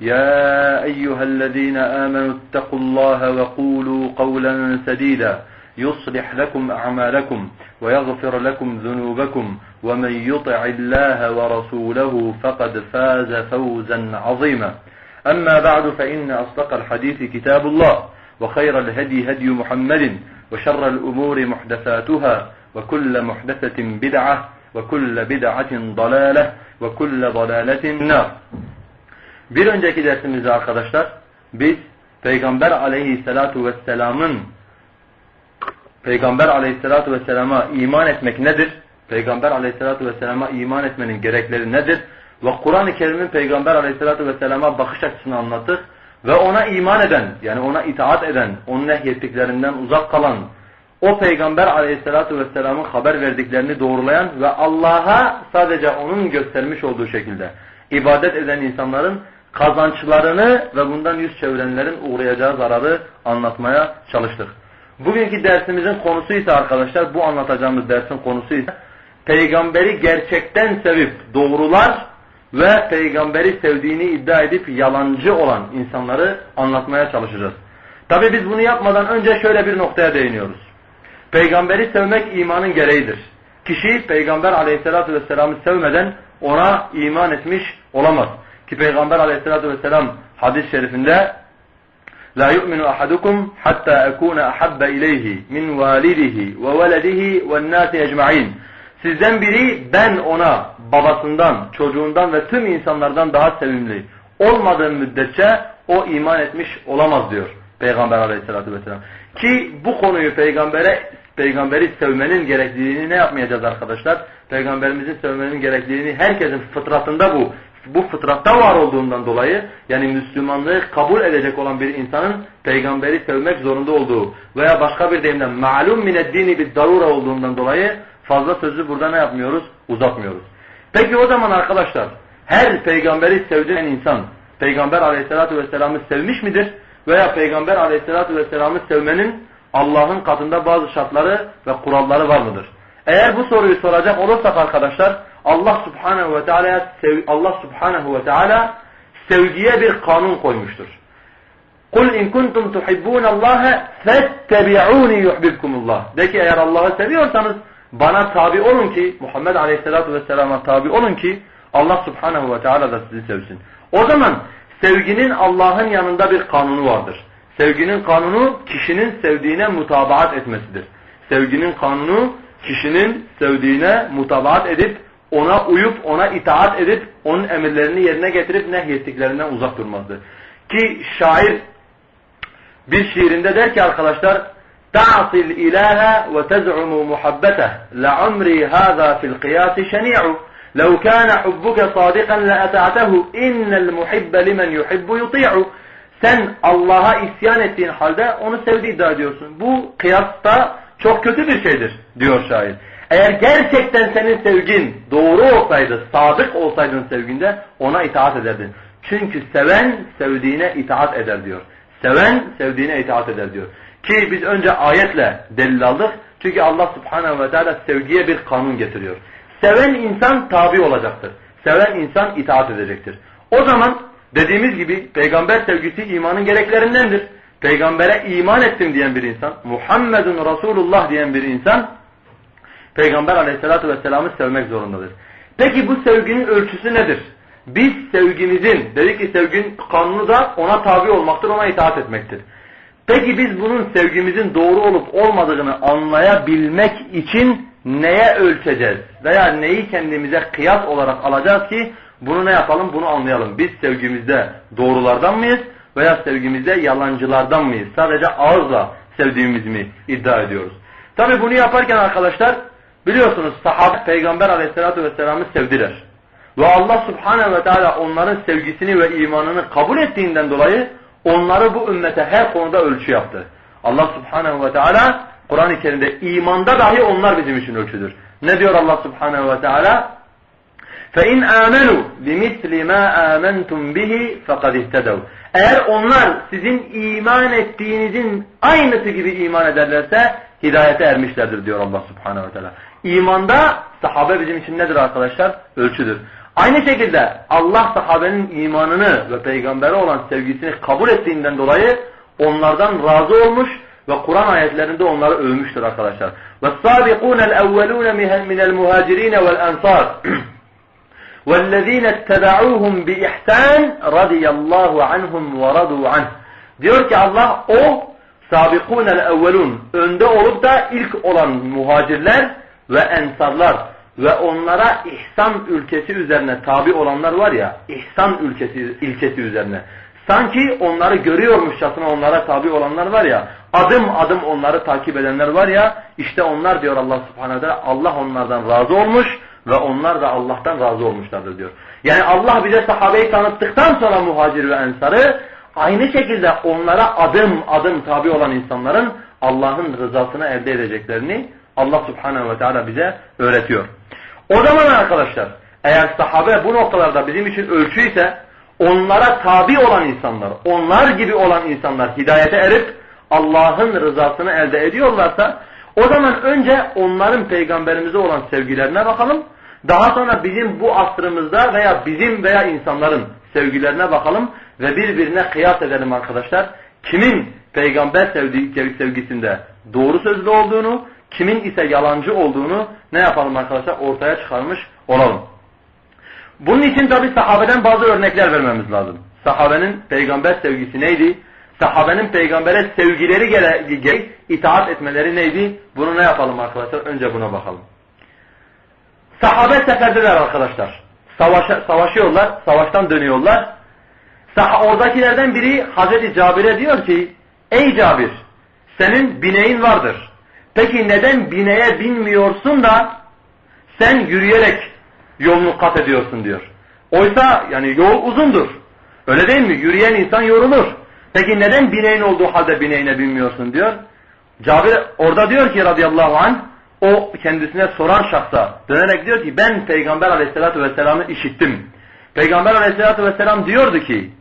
يا أيها الذين آمنوا اتقوا الله وقولوا قولا سديدا يصلح لكم أعمالكم ويغفر لكم ذنوبكم ومن يطع الله ورسوله فقد فاز فوزا عظيما. أما بعد فإن أصدق الحديث كتاب الله وخير الهدي هدي محمد وشر الأمور محدثاتها وكل محدثة بدعة وكل بدعة ضلالة وكل ضلالة النار. Bir önceki dersimizde arkadaşlar biz Peygamber aleyhissalatu vesselamın Peygamber aleyhissalatu vesselama iman etmek nedir? Peygamber aleyhissalatu vesselama iman etmenin gerekleri nedir? Ve Kur'an-ı Kerim'in Peygamber aleyhissalatu vesselama bakış açısını anlattık. Ve ona iman eden, yani ona itaat eden, onun nehyettiklerinden uzak kalan, o Peygamber aleyhissalatu vesselamın haber verdiklerini doğrulayan ve Allah'a sadece onun göstermiş olduğu şekilde ibadet eden insanların kazançlarını ve bundan yüz çevirenlerin uğrayacağı zararı anlatmaya çalıştık. Bugünkü dersimizin konusu ise arkadaşlar, bu anlatacağımız dersin konusu ise peygamberi gerçekten sevip doğrular ve peygamberi sevdiğini iddia edip yalancı olan insanları anlatmaya çalışacağız. Tabi biz bunu yapmadan önce şöyle bir noktaya değiniyoruz. Peygamberi sevmek imanın gereğidir. Kişi peygamber aleyhissalatü vesselam'ı sevmeden ona iman etmiş olamaz. Ki peygamber aleyhissalatü vesselam hadis-i şerifinde La yu'minu ahadukum hatta ekuna ahabba ileyhi min validihi ve veledihi ve nasi ecma'in. Sizden biri ben ona babasından, çocuğundan ve tüm insanlardan daha sevimli olmadığım müddetçe o iman etmiş olamaz diyor Peygamber aleyhissalatü vesselam. Ki bu konuyu peygambere peygamberi sevmenin gerekliliğini ne yapmayacağız arkadaşlar? Peygamberimizin sevmenin gerekliliğini herkesin fıtratında bu bu fıtratta var olduğundan dolayı yani Müslümanlığı kabul edecek olan bir insanın peygamberi sevmek zorunda olduğu veya başka bir deyimle ma'lum mineddini bir darura olduğundan dolayı fazla sözü burada ne yapmıyoruz? Uzatmıyoruz. Peki o zaman arkadaşlar her peygamberi sevdiren insan peygamber aleyhissalatü vesselam'ı sevmiş midir? Veya peygamber aleyhissalatü vesselam'ı sevmenin Allah'ın katında bazı şartları ve kuralları var mıdır? Eğer bu soruyu soracak olursak arkadaşlar Allah Subhanahu ve Teala Allah Subhanahu ve Teala sevgiye bir kanun koymuştur. Kul in kuntum tuhibbunallaha fattabi'uni yuhibbukumullah. De ki eğer Allah'ı seviyorsanız bana tabi olun ki Muhammed Aleyhisselatü Vesselam'a tabi olun ki Allah Subhanahu ve Teala da sizi sevsin. O zaman sevginin Allah'ın yanında bir kanunu vardır. Sevginin kanunu kişinin sevdiğine mutabaat etmesidir. Sevginin kanunu kişinin sevdiğine mutabaat edip ona uyup ona itaat edip onun emirlerini yerine getirip nehyettiklerinden uzak durmalıdır. Ki şair bir şiirinde der ki arkadaşlar ta'sil ilaha ve tez'umu muhabbeteh la'umri hâzâ fil kıyâsi şeni'u لو كان حبك صادقا لأتعته إن المحب لمن يحب يطيع sen Allah'a isyan ettiğin halde onu sevdiği iddia ediyorsun. Bu kıyasta çok kötü bir şeydir diyor şair. Eğer gerçekten senin sevgin doğru olsaydı, sadık olsaydın sevginde ona itaat ederdin. Çünkü seven sevdiğine itaat eder diyor. Seven sevdiğine itaat eder diyor. Ki biz önce ayetle delil aldık. Çünkü Allah subhanehu ve teala sevgiye bir kanun getiriyor. Seven insan tabi olacaktır. Seven insan itaat edecektir. O zaman dediğimiz gibi peygamber sevgisi imanın gereklerindendir. Peygambere iman ettim diyen bir insan, Muhammedun Resulullah diyen bir insan, Peygamber aleyhissalatü vesselam'ı sevmek zorundadır. Peki bu sevginin ölçüsü nedir? Biz sevgimizin, dedik ki sevginin kanunu da ona tabi olmaktır, ona itaat etmektir. Peki biz bunun sevgimizin doğru olup olmadığını anlayabilmek için neye ölçeceğiz? Veya neyi kendimize kıyas olarak alacağız ki bunu ne yapalım? Bunu anlayalım. Biz sevgimizde doğrulardan mıyız? Veya sevgimizde yalancılardan mıyız? Sadece ağızla sevdiğimizi mi iddia ediyoruz? Tabi bunu yaparken arkadaşlar biliyorsunuz sahabe Peygamber aleyhissalatü vesselam'ı sevdiler. Ve Allah subhanehu ve teala onların sevgisini ve imanını kabul ettiğinden dolayı onları bu ümmete her konuda ölçü yaptı. Allah subhanehu ve teala Kur'an-ı Kerim'de imanda dahi onlar bizim için ölçüdür. Ne diyor Allah subhanehu ve teala? فَاِنْ آمَنُوا بِمِثْلِ مَا آمَنْتُمْ بِهِ فَقَدْ اِهْتَدَوْا Eğer onlar sizin iman ettiğinizin aynısı gibi iman ederlerse hidayete ermişlerdir diyor Allah subhanehu ve teala. İmanda sahabe bizim için nedir arkadaşlar? Ölçüdür. Aynı şekilde Allah sahabenin imanını ve peygambere olan sevgisini kabul ettiğinden dolayı onlardan razı olmuş ve Kur'an ayetlerinde onları övmüştür arkadaşlar. وَالسَّابِقُونَ الْاَوَّلُونَ مِنَ الْمُهَاجِرِينَ وَالْاَنْصَارِ وَالَّذ۪ينَ اتَّبَعُوهُمْ بِإِحْسَانٍ رَضِيَ اللّٰهُ عَنْهُمْ وَرَضُوا عَنْهُ Diyor ki Allah o sabikunel evvelun önde olup da ilk olan muhacirler ve ensarlar ve onlara ihsan ülkesi üzerine tabi olanlar var ya ihsan ülkesi ilkesi üzerine sanki onları görüyormuşçasına onlara tabi olanlar var ya adım adım onları takip edenler var ya işte onlar diyor Allah subhanahu teala Allah onlardan razı olmuş ve onlar da Allah'tan razı olmuşlardır diyor. Yani Allah bize sahabeyi tanıttıktan sonra muhacir ve ensarı aynı şekilde onlara adım adım tabi olan insanların Allah'ın rızasını elde edeceklerini Allah subhanehu ve teala bize öğretiyor. O zaman arkadaşlar eğer sahabe bu noktalarda bizim için ölçü ise onlara tabi olan insanlar, onlar gibi olan insanlar hidayete erip Allah'ın rızasını elde ediyorlarsa o zaman önce onların peygamberimize olan sevgilerine bakalım. Daha sonra bizim bu asrımızda veya bizim veya insanların sevgilerine bakalım ve birbirine kıyas edelim arkadaşlar. Kimin peygamber sevgisinde doğru sözlü olduğunu, kimin ise yalancı olduğunu ne yapalım arkadaşlar ortaya çıkarmış olalım. Bunun için tabi sahabeden bazı örnekler vermemiz lazım. Sahabenin peygamber sevgisi neydi? Sahabenin peygambere sevgileri gereği itaat etmeleri neydi? Bunu ne yapalım arkadaşlar? Önce buna bakalım. Sahabe seferdeler arkadaşlar. Savaşa, savaşıyorlar, savaştan dönüyorlar. Sah oradakilerden biri Hazreti Cabir'e diyor ki, Ey Cabir, senin bineğin vardır. Peki neden bineğe binmiyorsun da sen yürüyerek yolunu kat ediyorsun diyor. Oysa yani yol uzundur. Öyle değil mi? Yürüyen insan yorulur. Peki neden bineğin olduğu halde bineğine binmiyorsun diyor. Cabir orada diyor ki radıyallahu anh o kendisine soran şahsa dönerek diyor ki ben Peygamber aleyhissalatü vesselam'ı işittim. Peygamber aleyhissalatü vesselam diyordu ki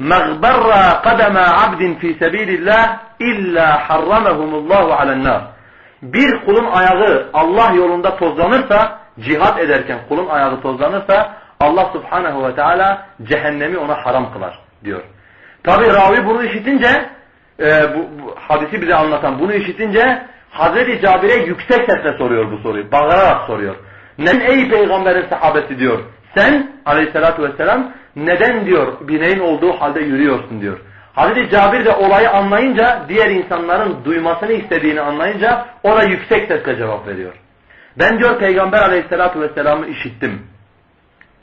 مَغْبَرَّ قَدَمَا عَبْدٍ ف۪ي سَب۪يلِ اللّٰهِ اِلَّا حَرَّمَهُمُ اللّٰهُ عَلَى النَّارِ bir kulun ayağı Allah yolunda tozlanırsa, cihat ederken kulun ayağı tozlanırsa Allah subhanehu ve teala cehennemi ona haram kılar diyor. Tabi ravi bunu işitince, e, bu, bu hadisi bize anlatan bunu işitince Hazreti Cabir'e yüksek sesle soruyor bu soruyu. Bağırarak soruyor. Neden ey peygamberin sahabesi diyor. Sen aleyhissalatü vesselam neden diyor bineğin olduğu halde yürüyorsun diyor. Hazreti Cabir de olayı anlayınca diğer insanların duymasını istediğini anlayınca o da yüksek sesle cevap veriyor. Ben diyor peygamber aleyhissalatü vesselam'ı işittim.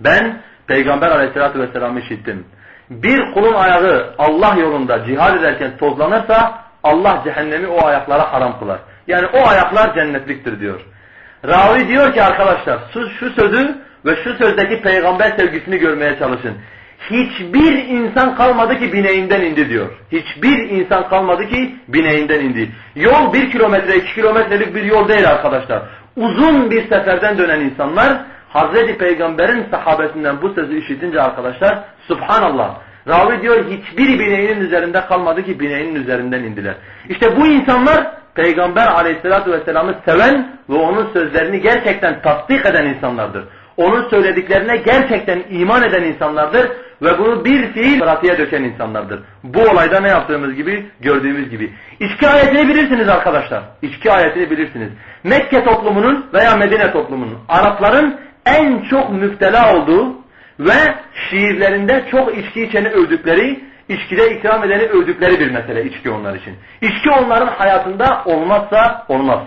Ben peygamber aleyhissalatü vesselam'ı işittim. Bir kulun ayağı Allah yolunda cihad ederken tozlanırsa Allah cehennemi o ayaklara haram kılar. Yani o ayaklar cennetliktir diyor. Ravi diyor ki arkadaşlar şu sözü ve şu sözdeki peygamber sevgisini görmeye çalışın. Hiçbir insan kalmadı ki bineğinden indi diyor. Hiçbir insan kalmadı ki bineğinden indi. Yol bir kilometre, iki kilometrelik bir yol değil arkadaşlar. Uzun bir seferden dönen insanlar Hazreti Peygamber'in sahabesinden bu sözü işitince arkadaşlar Subhanallah. Ravi diyor hiçbir bineğinin üzerinde kalmadı ki bineğinin üzerinden indiler. İşte bu insanlar Peygamber aleyhissalatü vesselam'ı seven ve onun sözlerini gerçekten tasdik eden insanlardır. Onun söylediklerine gerçekten iman eden insanlardır ve bunu bir fiil pratiğe döken insanlardır. Bu olayda ne yaptığımız gibi, gördüğümüz gibi. İçki ayetini bilirsiniz arkadaşlar. İçki ayetini bilirsiniz. Mekke toplumunun veya Medine toplumunun, Arapların en çok müftela olduğu ve şiirlerinde çok içki içeni övdükleri İçkide ikram edeni övdükleri bir mesele içki onlar için. İçki onların hayatında olmazsa olmaz.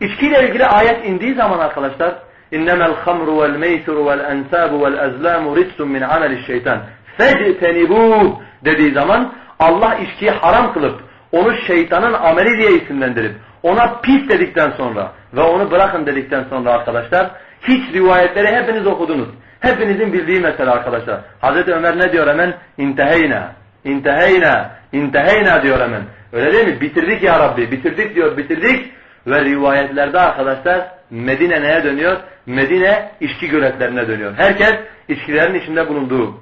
İçkiyle ilgili ayet indiği zaman arkadaşlar İnnemel hamru vel meysiru vel ensabu vel ezlamu ritsun min ameliş şeytan. Fectenibuh dediği zaman Allah içkiyi haram kılıp onu şeytanın ameli diye isimlendirip ona pis dedikten sonra ve onu bırakın dedikten sonra arkadaşlar hiç rivayetleri hepiniz okudunuz. Hepinizin bildiği mesele arkadaşlar. Hazreti Ömer ne diyor hemen? İnteheyna, inteheyna, inteheyna diyor hemen. Öyle değil mi? Bitirdik ya Rabbi, bitirdik diyor, bitirdik. Ve rivayetlerde arkadaşlar Medine neye dönüyor? Medine içki göletlerine dönüyor. Herkes içkilerin içinde bulunduğu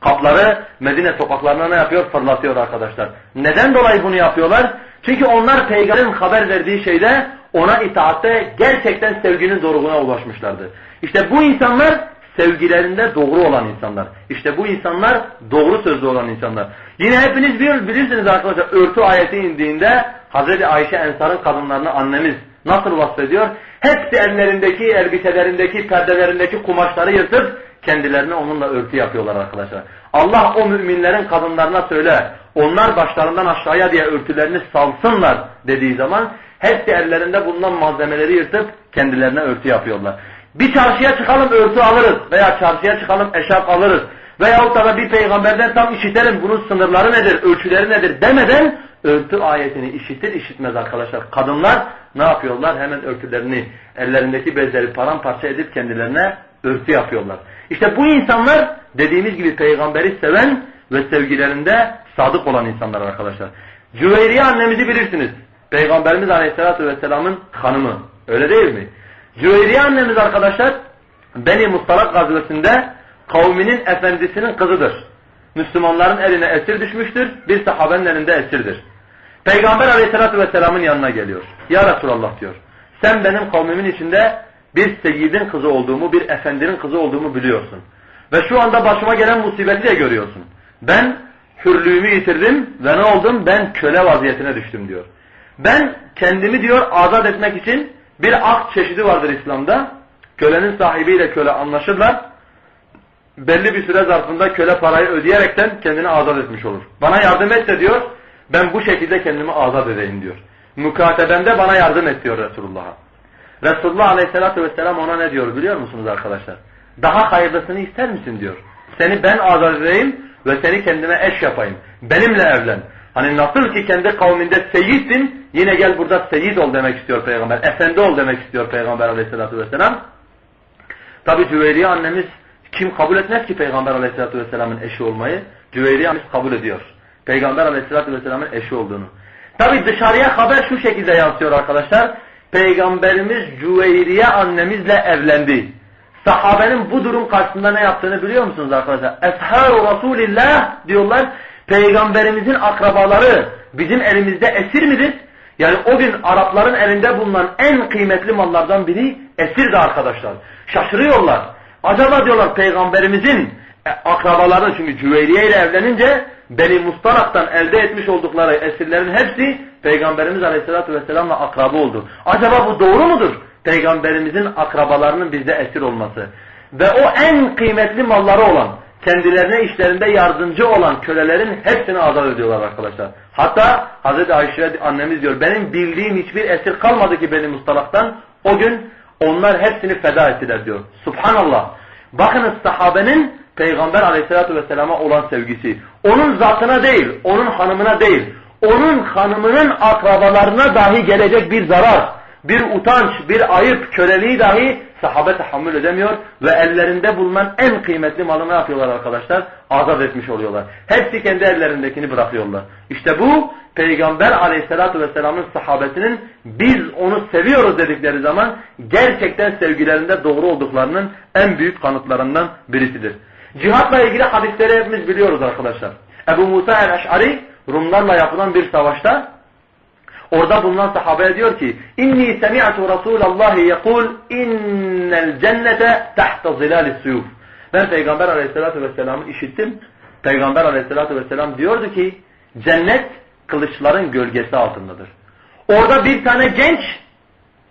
kapları Medine sokaklarına ne yapıyor? Fırlatıyor arkadaşlar. Neden dolayı bunu yapıyorlar? Çünkü onlar peygamberin haber verdiği şeyde ona itaatte gerçekten sevginin doruğuna ulaşmışlardı. İşte bu insanlar sevgilerinde doğru olan insanlar. İşte bu insanlar doğru sözlü olan insanlar. Yine hepiniz bilirsiniz arkadaşlar örtü ayeti indiğinde Hazreti Ayşe Ensar'ın kadınlarını annemiz nasıl vasfediyor? Hepsi ellerindeki, elbiselerindeki, perdelerindeki kumaşları yırtıp kendilerine onunla örtü yapıyorlar arkadaşlar. Allah o müminlerin kadınlarına söyle, onlar başlarından aşağıya diye örtülerini salsınlar dediği zaman hepsi ellerinde bulunan malzemeleri yırtıp kendilerine örtü yapıyorlar. Bir çarşıya çıkalım örtü alırız veya çarşıya çıkalım eşarp alırız veyahut da bir peygamberden tam işitelim bunun sınırları nedir, ölçüleri nedir demeden örtü ayetini işitir işitmez arkadaşlar. Kadınlar ne yapıyorlar? Hemen örtülerini, ellerindeki bezleri paramparça edip kendilerine örtü yapıyorlar. İşte bu insanlar dediğimiz gibi peygamberi seven ve sevgilerinde sadık olan insanlar arkadaşlar. Cüveyriye annemizi bilirsiniz. Peygamberimiz Aleyhisselatü Vesselam'ın hanımı. Öyle değil mi? Cüveyriye annemiz arkadaşlar Beni Mustalak gazvesinde kavminin efendisinin kızıdır. Müslümanların eline esir düşmüştür. Bir sahabenin elinde esirdir. Peygamber Aleyhisselatü Vesselam'ın yanına geliyor. Ya Resulallah diyor. Sen benim kavmimin içinde bir seyyidin kızı olduğumu, bir efendinin kızı olduğumu biliyorsun. Ve şu anda başıma gelen musibeti de görüyorsun. Ben hürlüğümü yitirdim ve ne oldum? Ben köle vaziyetine düştüm diyor. Ben kendimi diyor azat etmek için bir akt çeşidi vardır İslam'da. Kölenin sahibiyle köle anlaşırlar. Belli bir süre zarfında köle parayı ödeyerekten kendini azat etmiş olur. Bana yardım et de diyor, ben bu şekilde kendimi azat edeyim diyor. Mukatebemde bana yardım et diyor Resulullah'a. Resulullah Aleyhisselatü Vesselam ona ne diyor biliyor musunuz arkadaşlar? Daha hayırlısını ister misin diyor. Seni ben azat edeyim ve seni kendime eş yapayım. Benimle evlen. Hani nasıl ki kendi kavminde seyitsin, yine gel burada seyit ol demek istiyor Peygamber. Efendi ol demek istiyor Peygamber Aleyhisselatü Vesselam. Tabi Cüveyriye annemiz kim kabul etmez ki Peygamber Aleyhisselatü Vesselam'ın eşi olmayı? Cüveyriye annemiz kabul ediyor. Peygamber Aleyhisselatü Vesselam'ın eşi olduğunu. Tabi dışarıya haber şu şekilde yansıyor arkadaşlar. Peygamberimiz Cüveyriye annemizle evlendi. Sahabenin bu durum karşısında ne yaptığını biliyor musunuz arkadaşlar? Esharu Resulillah diyorlar. Peygamberimizin akrabaları bizim elimizde esir midir? Yani o gün Arapların elinde bulunan en kıymetli mallardan biri esirdi arkadaşlar. Şaşırıyorlar. Acaba diyorlar peygamberimizin e, akrabaları çünkü Cüveyriye ile evlenince Beni Mustalak'tan elde etmiş oldukları esirlerin hepsi Peygamberimiz Aleyhisselatü Vesselam'la akraba oldu. Acaba bu doğru mudur? Peygamberimizin akrabalarının bizde esir olması. Ve o en kıymetli malları olan, kendilerine işlerinde yardımcı olan kölelerin hepsini azat ediyorlar arkadaşlar. Hatta Hazreti Ayşe annemiz diyor, benim bildiğim hiçbir esir kalmadı ki benim mustalaktan. O gün onlar hepsini feda ettiler diyor. Subhanallah. Bakınız sahabenin Peygamber aleyhissalatü vesselama olan sevgisi. Onun zatına değil, onun hanımına değil, onun hanımının akrabalarına dahi gelecek bir zarar, bir utanç, bir ayıp, köleliği dahi sahabe tahammül edemiyor ve ellerinde bulunan en kıymetli malı ne yapıyorlar arkadaşlar? Azat etmiş oluyorlar. Hepsi kendi ellerindekini bırakıyorlar. İşte bu Peygamber aleyhissalatü vesselamın sahabesinin biz onu seviyoruz dedikleri zaman gerçekten sevgilerinde doğru olduklarının en büyük kanıtlarından birisidir. Cihatla ilgili hadisleri hepimiz biliyoruz arkadaşlar. Ebu Musa el-Eş'ari Rumlarla yapılan bir savaşta orada bulunan sahabeye diyor ki İnni semi'tu Rasulallahi yekul innel cennete tahta zilali suyuf. Ben Peygamber aleyhissalatü vesselam'ı işittim. Peygamber aleyhissalatü vesselam diyordu ki cennet kılıçların gölgesi altındadır. Orada bir tane genç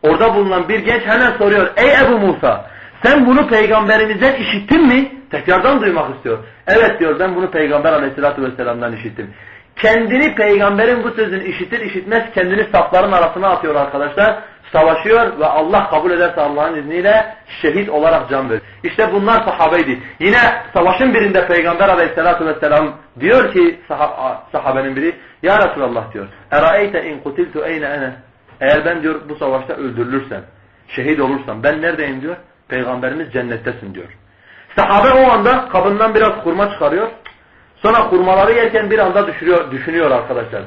orada bulunan bir genç hemen soruyor ey Ebu Musa Sen bunu peygamberimizden işittin mi? Tekrardan duymak istiyor. Evet diyor ben bunu peygamber aleyhissalatü vesselam'dan işittim. Kendini peygamberin bu sözünü işitir işitmez kendini safların arasına atıyor arkadaşlar. Savaşıyor ve Allah kabul ederse Allah'ın izniyle şehit olarak can verir. İşte bunlar sahabeydi. Yine savaşın birinde peygamber aleyhissalatü vesselam diyor ki sah sahabenin biri Ya Resulallah diyor. Eraeyte in kutiltu eyne ene. Eğer ben diyor bu savaşta öldürülürsem, şehit olursam ben neredeyim diyor. Peygamberimiz cennettesin diyor. Sahabe o anda kabından biraz kurma çıkarıyor. Sonra kurmaları yerken bir anda düşürüyor, düşünüyor arkadaşlar.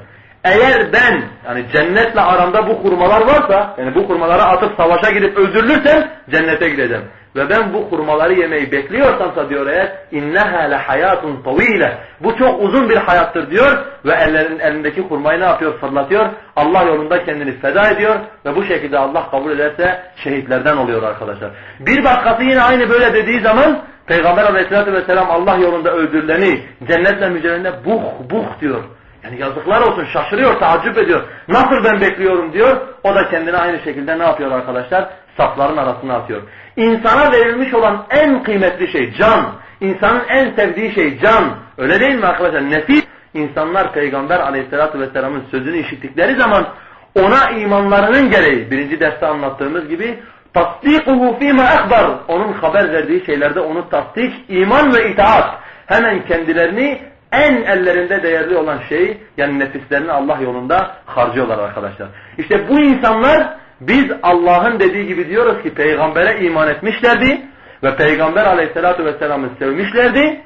Eğer ben yani cennetle aramda bu kurmalar varsa yani bu kurmaları atıp savaşa gidip öldürülürsem cennete gideceğim. Ve ben bu kurmaları yemeyi bekliyorsamsa diyor eğer inneha le hayatun tavile. Bu çok uzun bir hayattır diyor ve ellerin elindeki kurmayı ne yapıyor? Fırlatıyor. Allah yolunda kendini feda ediyor ve bu şekilde Allah kabul ederse şehitlerden oluyor arkadaşlar. Bir başkası yine aynı böyle dediği zaman Peygamber aleyhissalatü vesselam Allah yolunda öldürüleni cennetle müjdelerinde buh buh diyor. Yani yazıklar olsun şaşırıyor, taaccüp ediyor. Nasıl ben bekliyorum diyor. O da kendine aynı şekilde ne yapıyor arkadaşlar? Safların arasına atıyor. İnsana verilmiş olan en kıymetli şey can. İnsanın en sevdiği şey can. Öyle değil mi arkadaşlar? Nefis. İnsanlar Peygamber aleyhissalatü vesselamın sözünü işittikleri zaman ona imanlarının gereği birinci derste anlattığımız gibi tasdikuhu fîme ekber onun haber verdiği şeylerde onu tasdik, iman ve itaat hemen kendilerini en ellerinde değerli olan şey yani nefislerini Allah yolunda harcıyorlar arkadaşlar. İşte bu insanlar biz Allah'ın dediği gibi diyoruz ki peygambere iman etmişlerdi ve peygamber aleyhissalatu vesselam'ı sevmişlerdi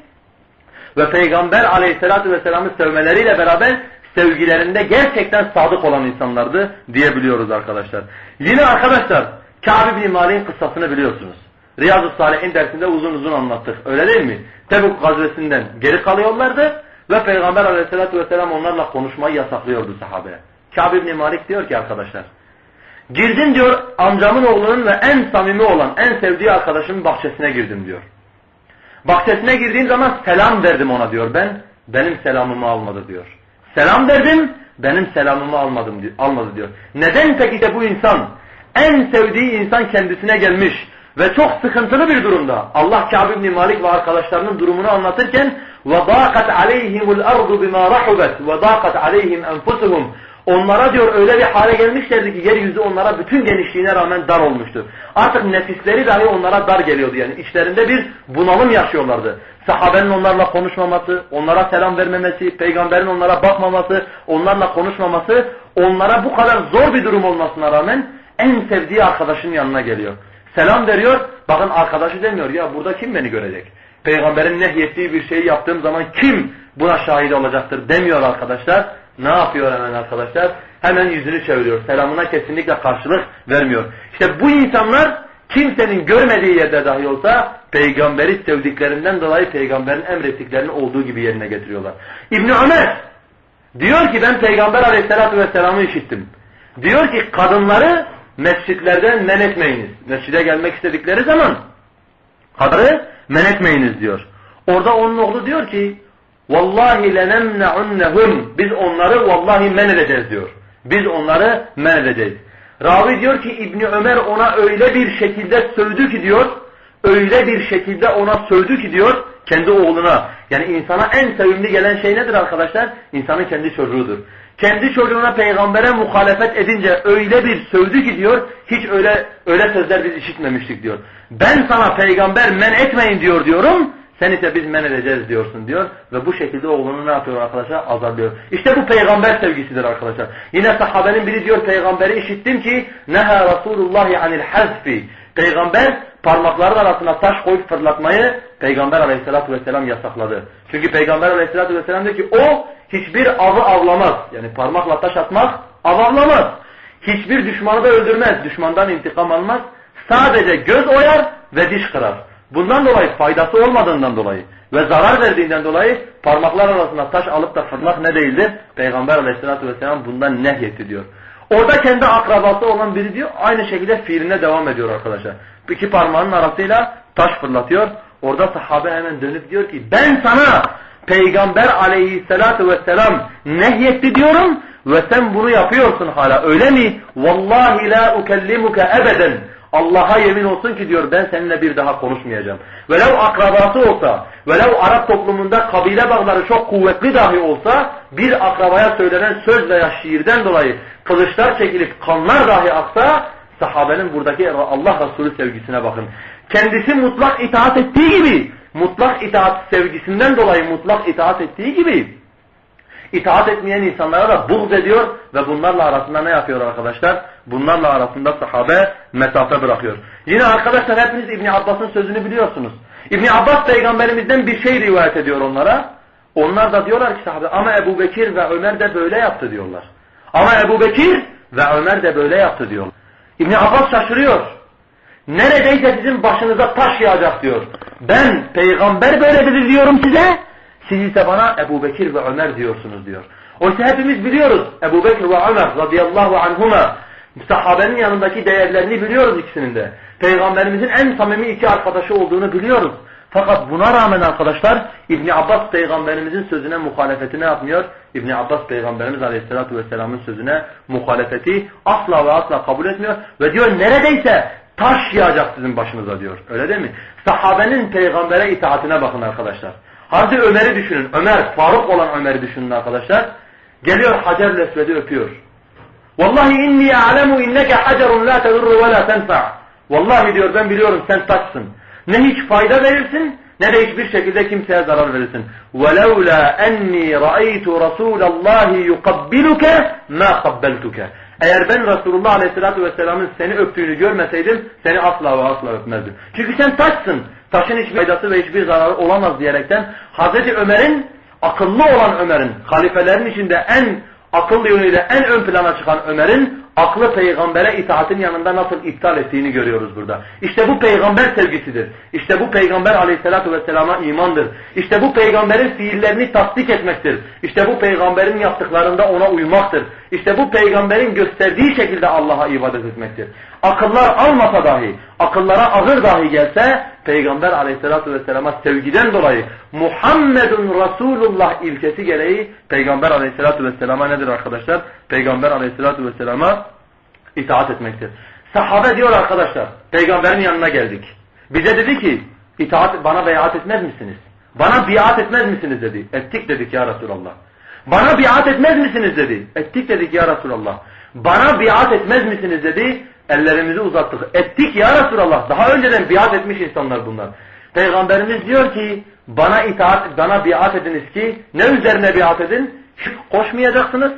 ve peygamber aleyhissalatu vesselam'ı sevmeleriyle beraber sevgilerinde gerçekten sadık olan insanlardı diyebiliyoruz arkadaşlar. Yine arkadaşlar Kâb bin kıssasını biliyorsunuz. Riyazu Salihin dersinde uzun uzun anlattık. Öyle değil mi? Tebuk gazvesinden geri kalıyorlardı ve Peygamber aleyhissalatü vesselam onlarla konuşmayı yasaklıyordu sahabeye. Kâb bin Malik diyor ki arkadaşlar Girdim diyor amcamın oğlunun ve en samimi olan, en sevdiği arkadaşımın bahçesine girdim diyor. Bahçesine girdiğim zaman selam verdim ona diyor ben. Benim selamımı almadı diyor. Selam verdim, benim selamımı almadım diyor, almadı diyor. Neden peki de bu insan en sevdiği insan kendisine gelmiş ve çok sıkıntılı bir durumda. Allah Kâb ibn Malik ve arkadaşlarının durumunu anlatırken وَضَاقَتْ عَلَيْهِمُ الْأَرْضُ بِمَا رَحُبَتْ وَضَاقَتْ عَلَيْهِمْ أَنْفُسُهُمْ Onlara diyor öyle bir hale gelmişlerdi ki yeryüzü onlara bütün genişliğine rağmen dar olmuştu. Artık nefisleri dahi onlara dar geliyordu yani. içlerinde bir bunalım yaşıyorlardı. Sahabenin onlarla konuşmaması, onlara selam vermemesi, peygamberin onlara bakmaması, onlarla konuşmaması, onlara bu kadar zor bir durum olmasına rağmen en sevdiği arkadaşın yanına geliyor. Selam veriyor, bakın arkadaşı demiyor ya burada kim beni görecek? Peygamberin nehyettiği bir şeyi yaptığım zaman kim buna şahit olacaktır demiyor arkadaşlar. Ne yapıyor hemen arkadaşlar? Hemen yüzünü çeviriyor. Selamına kesinlikle karşılık vermiyor. İşte bu insanlar kimsenin görmediği yerde dahi olsa peygamberi sevdiklerinden dolayı peygamberin emrettiklerini olduğu gibi yerine getiriyorlar. İbni Ömer diyor ki ben peygamber aleyhissalatü vesselam'ı işittim. Diyor ki kadınları mescitlerden men etmeyiniz. Mescide gelmek istedikleri zaman kadını men etmeyiniz diyor. Orada onun oğlu diyor ki Vallahi lenemne'unnehum biz onları vallahi men edeceğiz diyor. Biz onları men edeceğiz. Ravi diyor ki İbni Ömer ona öyle bir şekilde sövdü ki diyor, öyle bir şekilde ona sövdü ki diyor, kendi oğluna. Yani insana en sevimli gelen şey nedir arkadaşlar? İnsanın kendi çocuğudur. Kendi çocuğuna peygambere muhalefet edince öyle bir sövdü ki diyor, hiç öyle öyle sözler biz işitmemiştik diyor. Ben sana peygamber men etmeyin diyor diyorum, sen ise biz men edeceğiz diyorsun diyor. Ve bu şekilde oğlunu ne yapıyor arkadaşlar? Azarlıyor. İşte bu peygamber sevgisidir arkadaşlar. Yine sahabenin biri diyor peygamberi işittim ki neha Resulullahi anil hazfi. Peygamber parmakların arasına taş koyup fırlatmayı Peygamber aleyhissalatü vesselam yasakladı. Çünkü Peygamber aleyhissalatü vesselam diyor ki o hiçbir avı avlamaz. Yani parmakla taş atmak av avlamaz. Hiçbir düşmanı da öldürmez. Düşmandan intikam almaz. Sadece göz oyar ve diş kırar. Bundan dolayı faydası olmadığından dolayı ve zarar verdiğinden dolayı parmaklar arasında taş alıp da fırmak ne değildir? Peygamber aleyhissalatü vesselam bundan nehyetti diyor. Orada kendi akrabası olan biri diyor aynı şekilde fiiline devam ediyor arkadaşlar. İki parmağının arasıyla taş fırlatıyor. Orada sahabe hemen dönüp diyor ki ben sana Peygamber aleyhissalatü vesselam nehyetti diyorum ve sen bunu yapıyorsun hala öyle mi? Vallahi la ukellimuke ebeden. Allah'a yemin olsun ki diyor ben seninle bir daha konuşmayacağım. Velev akrabası olsa, velev Arap toplumunda kabile bağları çok kuvvetli dahi olsa bir akrabaya söylenen söz veya şiirden dolayı kılıçlar çekilip kanlar dahi aksa sahabenin buradaki Allah Resulü sevgisine bakın. Kendisi mutlak itaat ettiği gibi, mutlak itaat sevgisinden dolayı mutlak itaat ettiği gibi itaat etmeyen insanlara da buğz ediyor ve bunlarla arasında ne yapıyor arkadaşlar? Bunlarla arasında sahabe mesafe bırakıyor. Yine arkadaşlar hepiniz İbn Abbas'ın sözünü biliyorsunuz. İbn Abbas peygamberimizden bir şey rivayet ediyor onlara. Onlar da diyorlar ki sahabe ama Ebu Bekir ve Ömer de böyle yaptı diyorlar. Ama Ebu Bekir ve Ömer de böyle yaptı diyorlar. İbn Abbas şaşırıyor. Neredeyse sizin başınıza taş yağacak diyor. Ben peygamber böyle dedi diyorum size. Siz ise bana Ebu Bekir ve Ömer diyorsunuz diyor. Oysa hepimiz biliyoruz Ebu Bekir ve Ömer radıyallahu anhuma sahabenin yanındaki değerlerini biliyoruz ikisinin de. Peygamberimizin en samimi iki arkadaşı olduğunu biliyoruz. Fakat buna rağmen arkadaşlar İbn Abbas peygamberimizin sözüne muhalefeti ne yapmıyor? İbn Abbas peygamberimiz aleyhissalatu vesselamın sözüne muhalefeti asla ve asla kabul etmiyor ve diyor neredeyse taş yağacak sizin başınıza diyor. Öyle değil mi? Sahabenin peygambere itaatine bakın arkadaşlar. Hadi Ömer'i düşünün. Ömer, Faruk olan Ömer'i düşünün arkadaşlar. Geliyor Hacer Lesved'i öpüyor. Vallahi inni a'lemu inneke hacerun la tedurru ve la tenfa. Vallahi diyor ben biliyorum sen taşsın. Ne hiç fayda verirsin ne de hiçbir şekilde kimseye zarar verirsin. وَلَوْلَا اَنِّي رَأَيْتُ رَسُولَ اللّٰهِ يُقَبِّلُكَ مَا قَبَّلْتُكَ eğer ben Resulullah Aleyhisselatü Vesselam'ın seni öptüğünü görmeseydim seni asla ve asla öpmezdim. Çünkü sen taşsın. Taşın hiçbir faydası ve hiçbir zararı olamaz diyerekten Hazreti Ömer'in akıllı olan Ömer'in halifelerin içinde en akıl yönüyle en ön plana çıkan Ömer'in aklı peygambere itaatin yanında nasıl iptal ettiğini görüyoruz burada. İşte bu peygamber sevgisidir. İşte bu peygamber aleyhissalatu vesselama imandır. İşte bu peygamberin fiillerini tasdik etmektir. İşte bu peygamberin yaptıklarında ona uymaktır. İşte bu peygamberin gösterdiği şekilde Allah'a ibadet etmektir. Akıllar almasa dahi, akıllara ağır dahi gelse Peygamber aleyhissalatu vesselama sevgiden dolayı Muhammedun Resulullah ilkesi gereği Peygamber aleyhissalatu vesselama nedir arkadaşlar? Peygamber aleyhissalatu vesselama itaat etmektir. Sahabe diyor arkadaşlar, peygamberin yanına geldik. Bize dedi ki, itaat, bana beyat etmez misiniz? Bana biat etmez misiniz dedi. Ettik dedik ya Resulallah. Bana biat etmez misiniz dedi. Ettik dedik ya Resulallah. Bana biat etmez misiniz dedi. Ellerimizi uzattık. Ettik ya Resulallah. Daha önceden biat etmiş insanlar bunlar. Peygamberimiz diyor ki bana itaat, bana biat ediniz ki ne üzerine biat edin? Hiç koşmayacaksınız.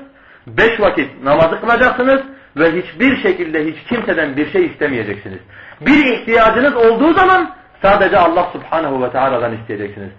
Beş vakit namazı kılacaksınız ve hiçbir şekilde hiç kimseden bir şey istemeyeceksiniz. Bir ihtiyacınız olduğu zaman sadece Allah subhanahu ve teala'dan isteyeceksiniz.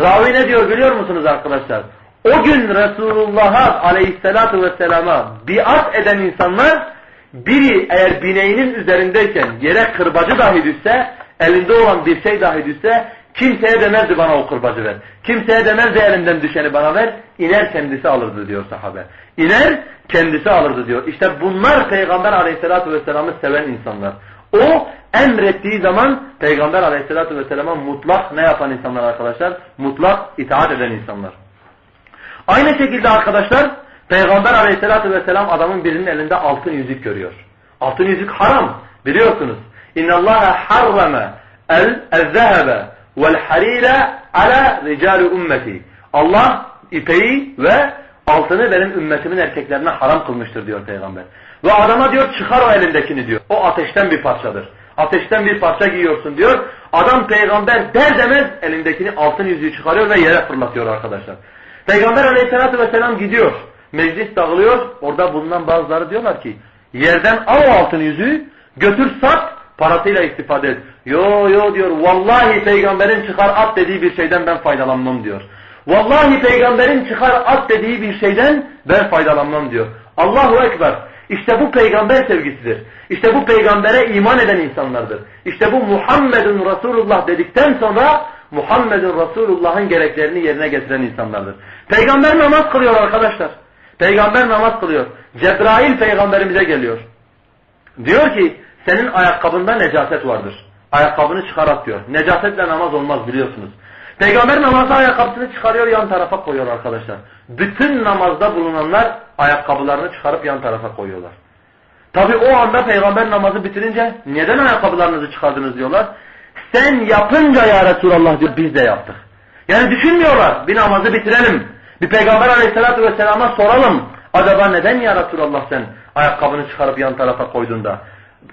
Ravi ne diyor biliyor musunuz arkadaşlar? O gün Resulullah'a aleyhissalatu vesselama biat eden insanlar biri eğer bineğinin üzerindeyken yere kırbacı dahi düşse, elinde olan bir şey dahi düşse kimseye demezdi bana o kırbacı ver. Kimseye demezdi elimden düşeni bana ver. İner kendisi alırdı diyor sahabe. İner kendisi alırdı diyor. İşte bunlar Peygamber aleyhissalatu vesselam'ı seven insanlar. O emrettiği zaman Peygamber aleyhissalatu vesselam'a mutlak ne yapan insanlar arkadaşlar? Mutlak itaat eden insanlar. Aynı şekilde arkadaşlar Peygamber aleyhissalatü vesselam adamın birinin elinde altın yüzük görüyor. Altın yüzük haram biliyorsunuz. İnna Allah harrama el-zehebe vel-harire ala ricalu ümmeti. Allah ipeyi ve altını benim ümmetimin erkeklerine haram kılmıştır diyor peygamber. Ve adama diyor çıkar o elindekini diyor. O ateşten bir parçadır. Ateşten bir parça giyiyorsun diyor. Adam peygamber der demez elindekini altın yüzüğü çıkarıyor ve yere fırlatıyor arkadaşlar. Peygamber aleyhissalatü vesselam gidiyor. Meclis dağılıyor. Orada bulunan bazıları diyorlar ki yerden al o altın yüzüğü götür sat parasıyla istifade et. Yo yo diyor vallahi peygamberin çıkar at dediği bir şeyden ben faydalanmam diyor. Vallahi peygamberin çıkar at dediği bir şeyden ben faydalanmam diyor. Allahu Ekber. İşte bu peygamber sevgisidir. İşte bu peygambere iman eden insanlardır. İşte bu Muhammedun Resulullah dedikten sonra Muhammedun Resulullah'ın gereklerini yerine getiren insanlardır. Peygamber namaz kılıyor arkadaşlar. Peygamber namaz kılıyor. Cebrail peygamberimize geliyor. Diyor ki senin ayakkabında necaset vardır. Ayakkabını çıkarat diyor. Necasetle namaz olmaz biliyorsunuz. Peygamber namazda ayakkabısını çıkarıyor yan tarafa koyuyor arkadaşlar. Bütün namazda bulunanlar ayakkabılarını çıkarıp yan tarafa koyuyorlar. Tabi o anda peygamber namazı bitirince neden ayakkabılarınızı çıkardınız diyorlar. Sen yapınca ya Resulallah diyor biz de yaptık. Yani düşünmüyorlar bir namazı bitirelim. Bir peygamber aleyhissalatü vesselama soralım. Acaba neden ya Resulallah sen ayakkabını çıkarıp yan tarafa koydun da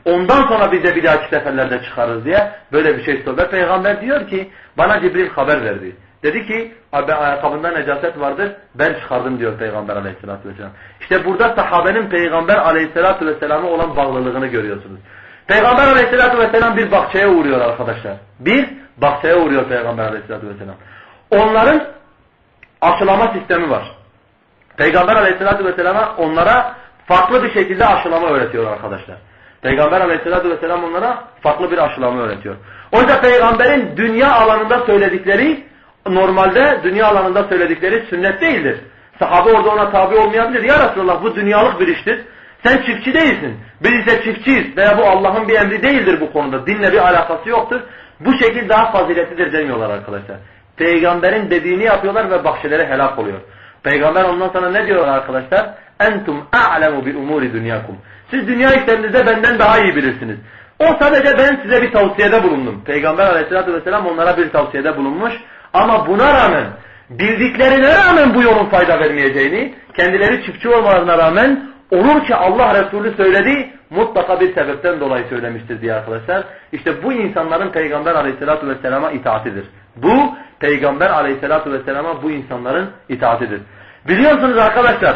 ondan sonra biz de bir dahaki seferlerde çıkarız diye böyle bir şey soruyor. Peygamber diyor ki bana Cibril haber verdi. Dedi ki ayakkabında necaset vardır ben çıkardım diyor Peygamber aleyhissalatü vesselam. İşte burada sahabenin Peygamber aleyhissalatü vesselama olan bağlılığını görüyorsunuz. Peygamber aleyhissalatü vesselam bir bahçeye uğruyor arkadaşlar. Bir bahçeye uğruyor Peygamber aleyhissalatü vesselam. Onların aşılama sistemi var. Peygamber aleyhissalatü vesselama onlara farklı bir şekilde aşılama öğretiyor arkadaşlar. Peygamber aleyhissalatü vesselam onlara farklı bir aşılama öğretiyor. Oysa peygamberin dünya alanında söyledikleri normalde dünya alanında söyledikleri sünnet değildir. Sahabe orada ona tabi olmayabilir. Ya Resulallah bu dünyalık bir iştir. Sen çiftçi değilsin. Biz ise çiftçiyiz veya bu Allah'ın bir emri değildir bu konuda. Dinle bir alakası yoktur. Bu şekil daha faziletlidir demiyorlar arkadaşlar. Peygamberin dediğini yapıyorlar ve bahçelere helak oluyor. Peygamber ondan sonra ne diyor arkadaşlar? Entum a'lemu bi umuri dunyakum. Siz dünya işlerinizde benden daha iyi bilirsiniz. O sadece ben size bir tavsiyede bulundum. Peygamber aleyhissalatü vesselam onlara bir tavsiyede bulunmuş. Ama buna rağmen bildiklerine rağmen bu yolun fayda vermeyeceğini, kendileri çiftçi olmalarına rağmen olur ki Allah Resulü söyledi, mutlaka bir sebepten dolayı söylemiştir diye arkadaşlar. İşte bu insanların Peygamber aleyhissalatü vesselama itaatidir. Bu Peygamber aleyhissalatü vesselama bu insanların itaatidir. Biliyorsunuz arkadaşlar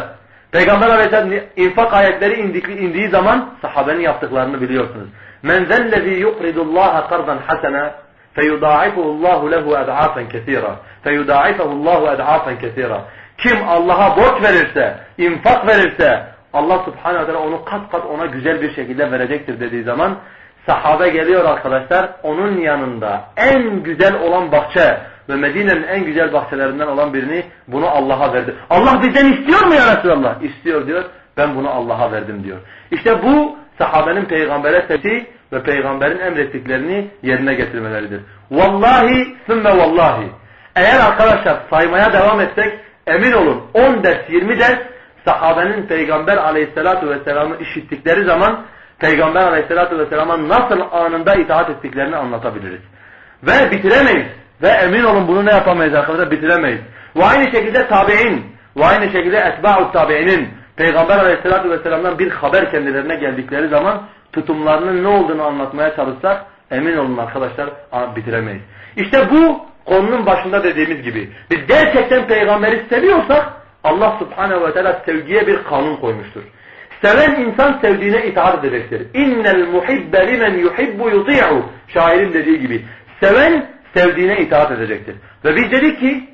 Peygamber aleyhisselam infak ayetleri indiği, indiği zaman sahabenin yaptıklarını biliyorsunuz. Men zellezî yukridullâhe kardan hasena feyudâ'ifuhu Allahu lehu ed'afen kesîra. Feyudâ'ifuhu Allahu ed'afen kesîra. Kim Allah'a borç verirse, infak verirse Allah subhanehu ve teala onu kat kat ona güzel bir şekilde verecektir dediği zaman sahabe geliyor arkadaşlar onun yanında en güzel olan bahçe ve Medine'nin en güzel bahçelerinden olan birini bunu Allah'a verdi. Allah bizden istiyor mu ya Resulallah? İstiyor diyor. Ben bunu Allah'a verdim diyor. İşte bu sahabenin peygambere sevdiği ve peygamberin emrettiklerini yerine getirmeleridir. Vallahi sümme vallahi. Eğer arkadaşlar saymaya devam etsek emin olun 10 ders 20 ders sahabenin peygamber aleyhissalatu vesselam'ı işittikleri zaman peygamber aleyhissalatu vesselam'a nasıl anında itaat ettiklerini anlatabiliriz. Ve bitiremeyiz. Ve emin olun bunu ne yapamayız arkadaşlar bitiremeyiz. Ve aynı şekilde tabi'in ve aynı şekilde etba'u tabi'inin Peygamber aleyhissalatü vesselam'dan bir haber kendilerine geldikleri zaman tutumlarının ne olduğunu anlatmaya çalışsak emin olun arkadaşlar bitiremeyiz. İşte bu konunun başında dediğimiz gibi biz gerçekten peygamberi seviyorsak Allah subhanehu ve teala sevgiye bir kanun koymuştur. Seven insan sevdiğine itaat edecektir. İnnel muhibbe limen yuhibbu yuti'u. Şairin dediği gibi. Seven sevdiğine itaat edecektir. Ve biz dedik ki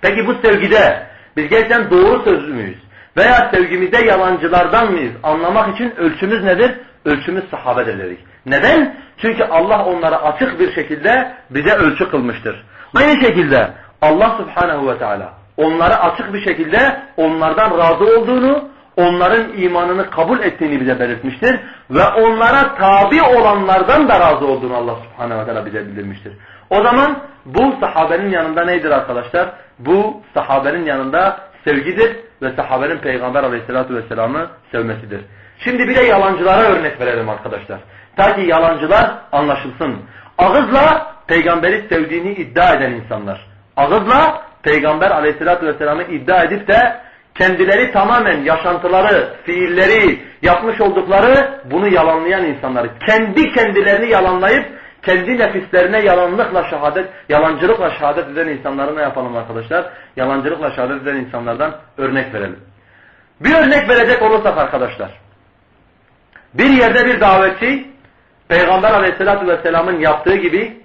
peki bu sevgide biz gerçekten doğru sözlü müyüz? Veya sevgimizde yalancılardan mıyız? Anlamak için ölçümüz nedir? Ölçümüz sahabedir dedik. Neden? Çünkü Allah onlara açık bir şekilde bize ölçü kılmıştır. Aynı şekilde Allah subhanehu ve teala onlara açık bir şekilde onlardan razı olduğunu, onların imanını kabul ettiğini bize belirtmiştir. Ve onlara tabi olanlardan da razı olduğunu Allah subhanehu ve teala bize bildirmiştir. O zaman bu sahabenin yanında neydir arkadaşlar? Bu sahabenin yanında sevgidir ve sahabenin peygamber aleyhissalatu vesselam'ı sevmesidir. Şimdi bir de yalancılara örnek verelim arkadaşlar. Ta ki yalancılar anlaşılsın. Ağızla peygamberi sevdiğini iddia eden insanlar. Ağızla peygamber aleyhissalatu vesselam'ı iddia edip de kendileri tamamen yaşantıları, fiilleri, yapmış oldukları bunu yalanlayan insanları. Kendi kendilerini yalanlayıp kendi nefislerine yalanlıkla şehadet, yalancılıkla şehadet eden insanları ne yapalım arkadaşlar? Yalancılıkla şehadet eden insanlardan örnek verelim. Bir örnek verecek olursak arkadaşlar. Bir yerde bir davetçi Peygamber aleyhissalatü vesselamın yaptığı gibi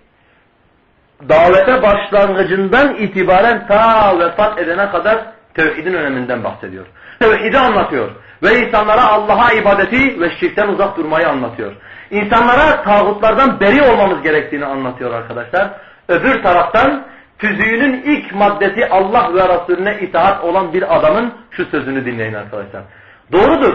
davete başlangıcından itibaren ta vefat edene kadar tevhidin öneminden bahsediyor. Tevhidi anlatıyor ve insanlara Allah'a ibadeti ve şirkten uzak durmayı anlatıyor. İnsanlara tağutlardan beri olmamız gerektiğini anlatıyor arkadaşlar. Öbür taraftan tüzüğünün ilk maddesi Allah ve Resulüne itaat olan bir adamın şu sözünü dinleyin arkadaşlar. Doğrudur.